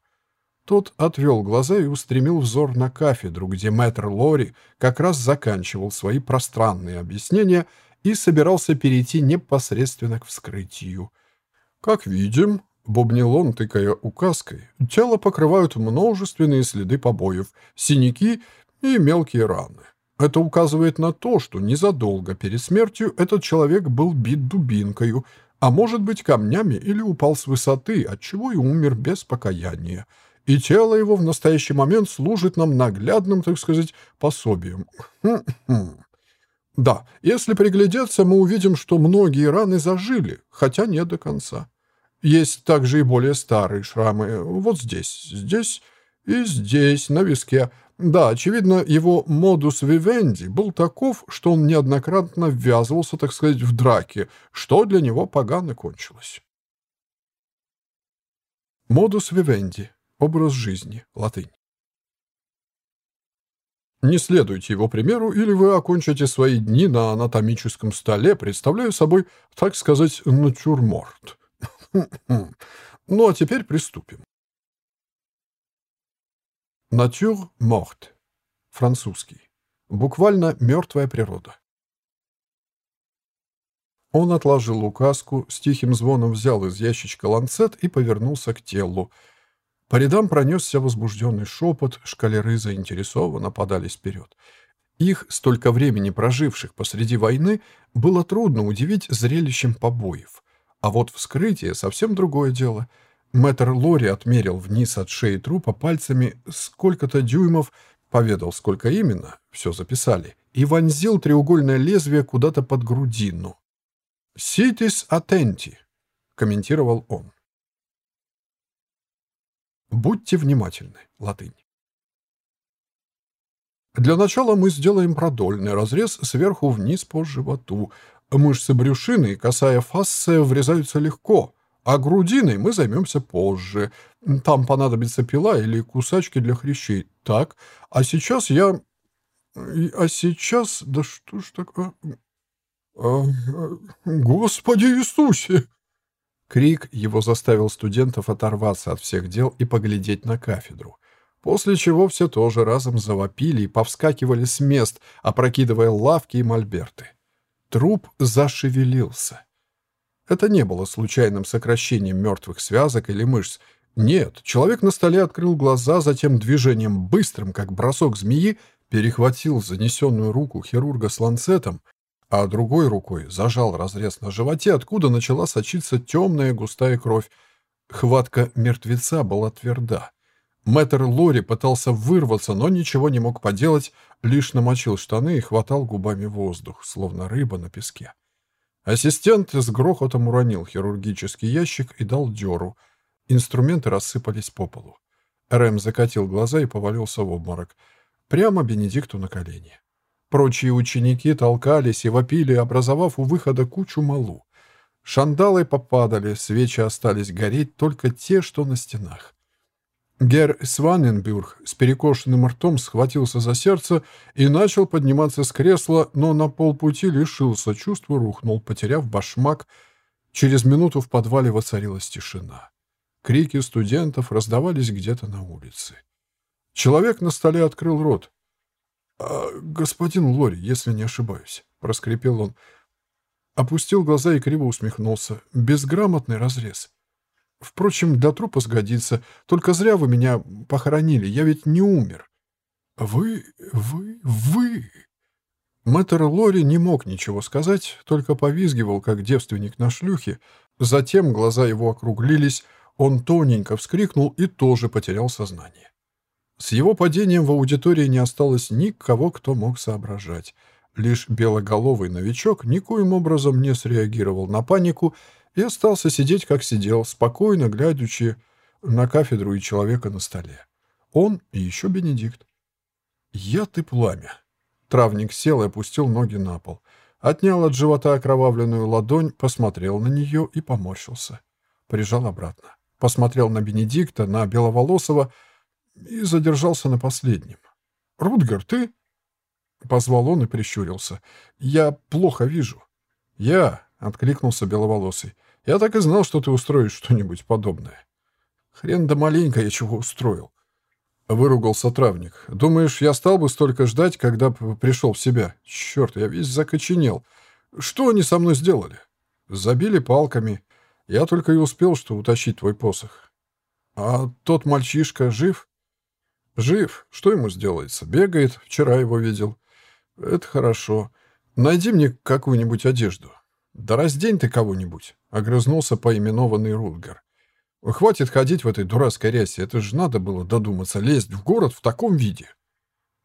Тот отвел глаза и устремил взор на кафедру, где мэтр Лори как раз заканчивал свои пространные объяснения и собирался перейти непосредственно к вскрытию. «Как видим», — бубнил он, тыкая указкой, — «тело покрывают множественные следы побоев, синяки и мелкие раны. Это указывает на то, что незадолго перед смертью этот человек был бит дубинкою, а может быть камнями или упал с высоты, отчего и умер без покаяния и тело его в настоящий момент служит нам наглядным, так сказать, пособием. Да, если приглядеться, мы увидим, что многие раны зажили, хотя не до конца. Есть также и более старые шрамы. Вот здесь, здесь и здесь, на виске. Да, очевидно, его модус вивенди был таков, что он неоднократно ввязывался, так сказать, в драки, что для него погано кончилось. Модус вивенди Образ жизни. Латынь. Не следуйте его примеру, или вы окончите свои дни на анатомическом столе, представляя собой, так сказать, натюрморт. Ну а теперь приступим. Натюрморт. Французский. Буквально «мертвая природа». Он отложил указку, с тихим звоном взял из ящичка ланцет и повернулся к телу, по рядам пронесся возбужденный шепот, шкалеры заинтересованно подались вперед. Их, столько времени проживших посреди войны, было трудно удивить зрелищем побоев. А вот вскрытие — совсем другое дело. Мэтр Лори отмерил вниз от шеи трупа пальцами сколько-то дюймов, поведал, сколько именно, все записали, и вонзил треугольное лезвие куда-то под грудину. «Ситис атенти», — комментировал он. Будьте внимательны. Латынь. Для начала мы сделаем продольный разрез сверху вниз по животу. Мышцы брюшины, касая фасция, врезаются легко, а грудиной мы займемся позже. Там понадобится пила или кусачки для хрящей. Так, а сейчас я... А сейчас... Да что ж такое... А, Господи Иисусе! Крик его заставил студентов оторваться от всех дел и поглядеть на кафедру. После чего все тоже разом завопили и повскакивали с мест, опрокидывая лавки и мольберты. Труп зашевелился. Это не было случайным сокращением мертвых связок или мышц. Нет, человек на столе открыл глаза, затем движением быстрым, как бросок змеи, перехватил занесенную руку хирурга с ланцетом а другой рукой зажал разрез на животе, откуда начала сочиться темная густая кровь. Хватка мертвеца была тверда. Мэтр Лори пытался вырваться, но ничего не мог поделать, лишь намочил штаны и хватал губами воздух, словно рыба на песке. Ассистент с грохотом уронил хирургический ящик и дал дёру. Инструменты рассыпались по полу. Рэм закатил глаза и повалился в обморок. Прямо Бенедикту на колени. Прочие ученики толкались и вопили, образовав у выхода кучу малу. Шандалы попадали, свечи остались гореть, только те, что на стенах. Гер Сваненбюрг с перекошенным ртом схватился за сердце и начал подниматься с кресла, но на полпути лишился чувства, рухнул, потеряв башмак. Через минуту в подвале воцарилась тишина. Крики студентов раздавались где-то на улице. Человек на столе открыл рот. «А, «Господин Лори, если не ошибаюсь», — проскрипел он. Опустил глаза и криво усмехнулся. «Безграмотный разрез. Впрочем, для трупа сгодится. Только зря вы меня похоронили. Я ведь не умер». «Вы... вы... вы...» Мэтр Лори не мог ничего сказать, только повизгивал, как девственник на шлюхе. Затем глаза его округлились, он тоненько вскрикнул и тоже потерял сознание. С его падением в аудитории не осталось никого, кто мог соображать. Лишь белоголовый новичок никоим образом не среагировал на панику и остался сидеть, как сидел, спокойно глядячи на кафедру и человека на столе. Он и еще Бенедикт. «Я ты пламя!» Травник сел и опустил ноги на пол. Отнял от живота окровавленную ладонь, посмотрел на нее и поморщился. Прижал обратно. посмотрел на Бенедикта, на Беловолосого и задержался на последнем. «Рутгер, ты?» — позвал он и прищурился. «Я плохо вижу». «Я», — откликнулся Беловолосый, — «я так и знал, что ты устроишь что-нибудь подобное». «Хрен да маленько я чего устроил». Выругался травник. «Думаешь, я стал бы столько ждать, когда пришел в себя? Черт, я весь закоченел. Что они со мной сделали?» «Забили палками. Я только и успел, что утащить твой посох. А тот мальчишка жив? Жив. Что ему сделается? Бегает. Вчера его видел. Это хорошо. Найди мне какую-нибудь одежду. Да раздень ты кого-нибудь. Огрызнулся поименованный Рутгер. Хватит ходить в этой дурацкой рясе. Это же надо было додуматься лезть в город в таком виде.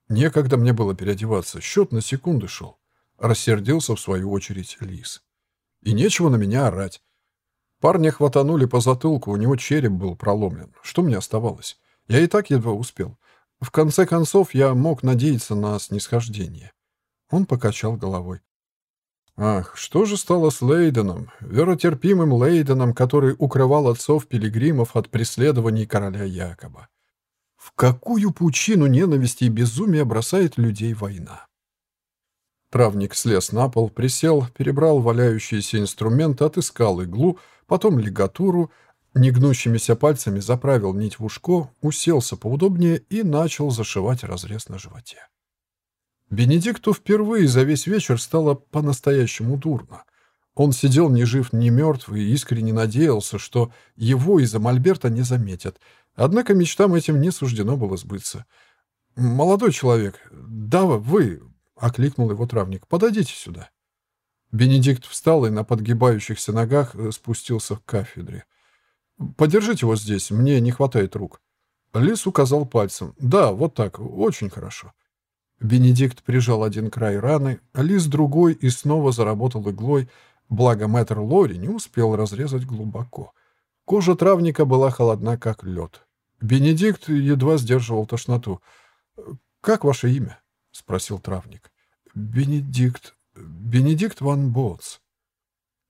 Некогда мне было переодеваться. Счет на секунды шел. Рассердился в свою очередь Лис. И нечего на меня орать. Парня хватанули по затылку, у него череп был проломлен. Что мне оставалось? Я и так едва успел. В конце концов, я мог надеяться на снисхождение. Он покачал головой. Ах, что же стало с Лейденом, веротерпимым Лейденом, который укрывал отцов-пилигримов от преследований короля Якоба? В какую пучину ненависти и безумия бросает людей война? Травник слез на пол, присел, перебрал валяющиеся инструменты, отыскал иглу — потом лигатуру, негнущимися пальцами заправил нить в ушко, уселся поудобнее и начал зашивать разрез на животе. Бенедикту впервые за весь вечер стало по-настоящему дурно. Он сидел ни жив, ни мертв и искренне надеялся, что его из-за мольберта не заметят. Однако мечтам этим не суждено было сбыться. «Молодой человек, да вы...» — окликнул его травник. «Подойдите сюда». Бенедикт встал и на подгибающихся ногах э, спустился к кафедре. «Подержите его здесь, мне не хватает рук». Лис указал пальцем. «Да, вот так, очень хорошо». Бенедикт прижал один край раны, Лис другой и снова заработал иглой, благо мэтр Лори не успел разрезать глубоко. Кожа травника была холодна, как лед. Бенедикт едва сдерживал тошноту. «Как ваше имя?» — спросил травник. «Бенедикт Бенедикт Ван Боц.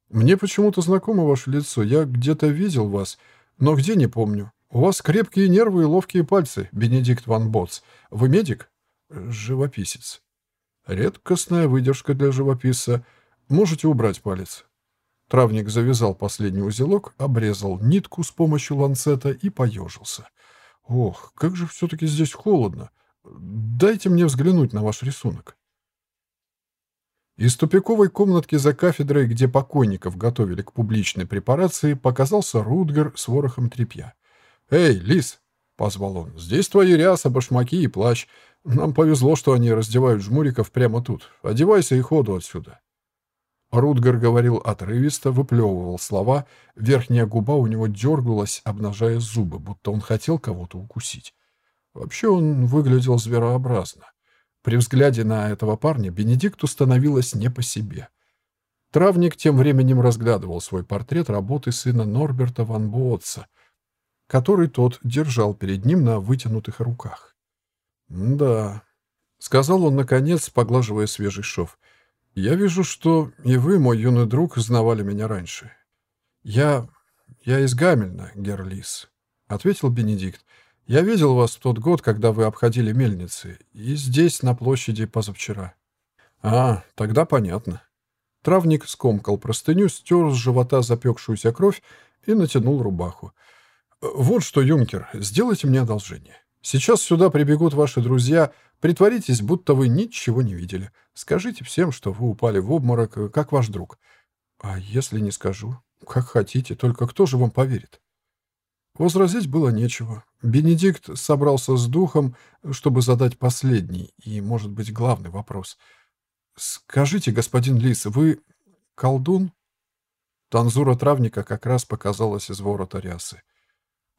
Мне почему-то знакомо ваше лицо. Я где-то видел вас, но где не помню. У вас крепкие нервы и ловкие пальцы, Бенедикт Ван Боц. Вы медик? Живописец. Редкостная выдержка для живописца. Можете убрать палец. Травник завязал последний узелок, обрезал нитку с помощью ланцета и поежился. Ох, как же все-таки здесь холодно. Дайте мне взглянуть на ваш рисунок. Из тупиковой комнатки за кафедрой, где покойников готовили к публичной препарации, показался Рутгер с ворохом тряпья. «Эй, лис!» — позвал он. «Здесь твои ряса, башмаки и плащ. Нам повезло, что они раздевают жмуриков прямо тут. Одевайся и ходу отсюда». Рутгер говорил отрывисто, выплевывал слова. Верхняя губа у него дергалась, обнажая зубы, будто он хотел кого-то укусить. Вообще он выглядел зверообразно. При взгляде на этого парня Бенедикту становилось не по себе. Травник тем временем разглядывал свой портрет работы сына Норберта ван Боотса, который тот держал перед ним на вытянутых руках. «Да», — сказал он, наконец, поглаживая свежий шов, — «я вижу, что и вы, мой юный друг, знавали меня раньше». «Я... я из Гамельна, Герлис», — ответил Бенедикт. Я видел вас в тот год, когда вы обходили мельницы, и здесь, на площади, позавчера. А, тогда понятно. Травник скомкал простыню, стер с живота запекшуюся кровь и натянул рубаху. Вот что, юнкер, сделайте мне одолжение. Сейчас сюда прибегут ваши друзья. Притворитесь, будто вы ничего не видели. Скажите всем, что вы упали в обморок, как ваш друг. А если не скажу? Как хотите, только кто же вам поверит? Возразить было нечего. Бенедикт собрался с духом, чтобы задать последний и, может быть, главный вопрос. «Скажите, господин Лис, вы колдун?» Танзура травника как раз показалась из ворота рясы.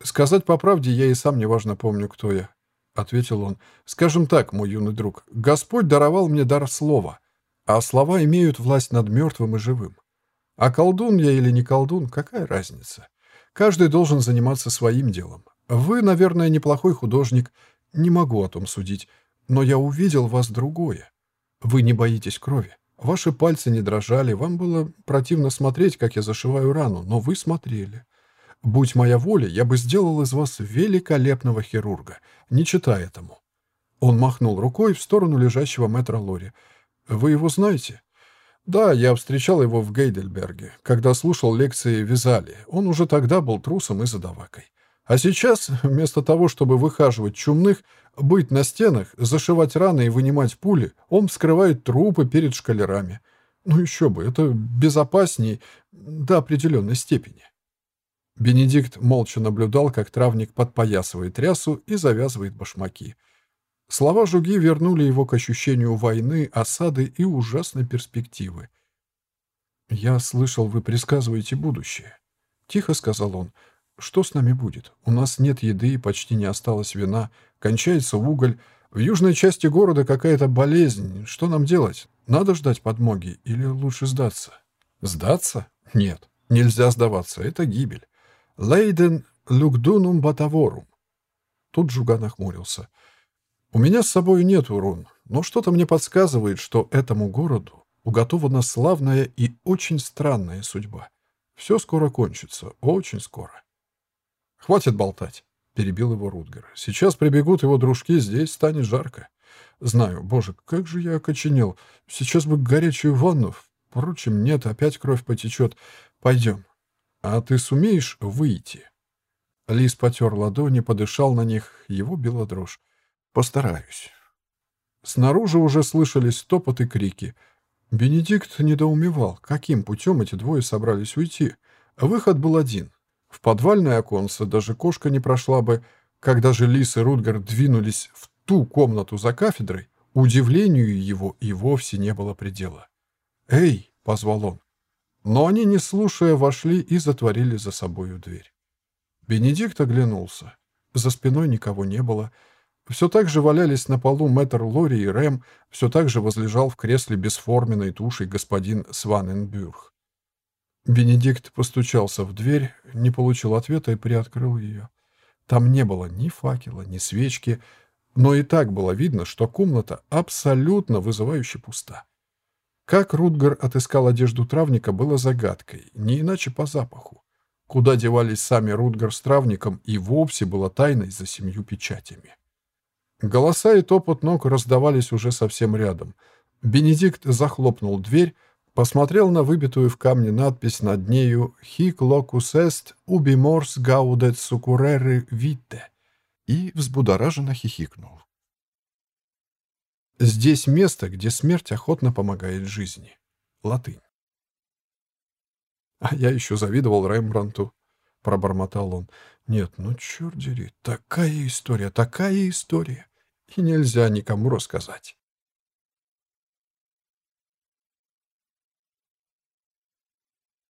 «Сказать по правде, я и сам неважно помню, кто я», — ответил он. «Скажем так, мой юный друг, Господь даровал мне дар слова, а слова имеют власть над мертвым и живым. А колдун я или не колдун, какая разница?» Каждый должен заниматься своим делом. Вы, наверное, неплохой художник. Не могу о том судить. Но я увидел вас другое. Вы не боитесь крови. Ваши пальцы не дрожали. Вам было противно смотреть, как я зашиваю рану, но вы смотрели. Будь моя воля, я бы сделал из вас великолепного хирурга, не читая этому». Он махнул рукой в сторону лежащего мэтра Лори. «Вы его знаете?» «Да, я встречал его в Гейдельберге, когда слушал лекции Визали. Он уже тогда был трусом и задавакой. А сейчас, вместо того, чтобы выхаживать чумных, быть на стенах, зашивать раны и вынимать пули, он вскрывает трупы перед шкалерами. Ну еще бы, это безопасней до определенной степени». Бенедикт молча наблюдал, как травник подпоясывает рясу и завязывает башмаки. Слова Жуги вернули его к ощущению войны, осады и ужасной перспективы. «Я слышал, вы предсказываете будущее», — тихо сказал он. «Что с нами будет? У нас нет еды, почти не осталось вина, кончается уголь. В южной части города какая-то болезнь. Что нам делать? Надо ждать подмоги или лучше сдаться?» «Сдаться? Нет, нельзя сдаваться, это гибель. Лейден люкдунум батаворум». Тут Жуга нахмурился. «У меня с собой нет урон, но что-то мне подсказывает, что этому городу уготована славная и очень странная судьба. Все скоро кончится, очень скоро». «Хватит болтать», — перебил его Рутгер. «Сейчас прибегут его дружки, здесь станет жарко. Знаю, боже, как же я окоченел. Сейчас бы горячую ванну. Впрочем, нет, опять кровь потечет. Пойдем, «А ты сумеешь выйти?» Лис потер ладони, подышал на них, его била дрожь. «Постараюсь». Снаружи уже слышались топот и крики. Бенедикт недоумевал, каким путем эти двое собрались уйти. Выход был один. В подвальное оконце даже кошка не прошла бы. Когда же Лис и Рутгар двинулись в ту комнату за кафедрой, удивлению его и вовсе не было предела. «Эй!» — позвал он. Но они, не слушая, вошли и затворили за собою дверь. Бенедикт оглянулся. За спиной никого не было. Все так же валялись на полу мэтр Лори и Рэм, все так же возлежал в кресле бесформенной тушей господин Сваненбюрг. Бенедикт постучался в дверь, не получил ответа и приоткрыл ее. Там не было ни факела, ни свечки, но и так было видно, что комната абсолютно вызывающе пуста. Как Рутгар отыскал одежду травника, было загадкой, не иначе по запаху. Куда девались сами Рутгар с травником, и вовсе было тайной за семью печатями. Голоса и топот ног раздавались уже совсем рядом. Бенедикт захлопнул дверь, посмотрел на выбитую в камне надпись над нею «Hic locus est ubi mors gaudet succurrere vitae» и взбудораженно хихикнул. Здесь место, где смерть охотно помогает жизни. Латынь. А я еще завидовал Рембранту, пробормотал он. Нет, ну черт дери, такая история, такая история. И нельзя никому рассказать.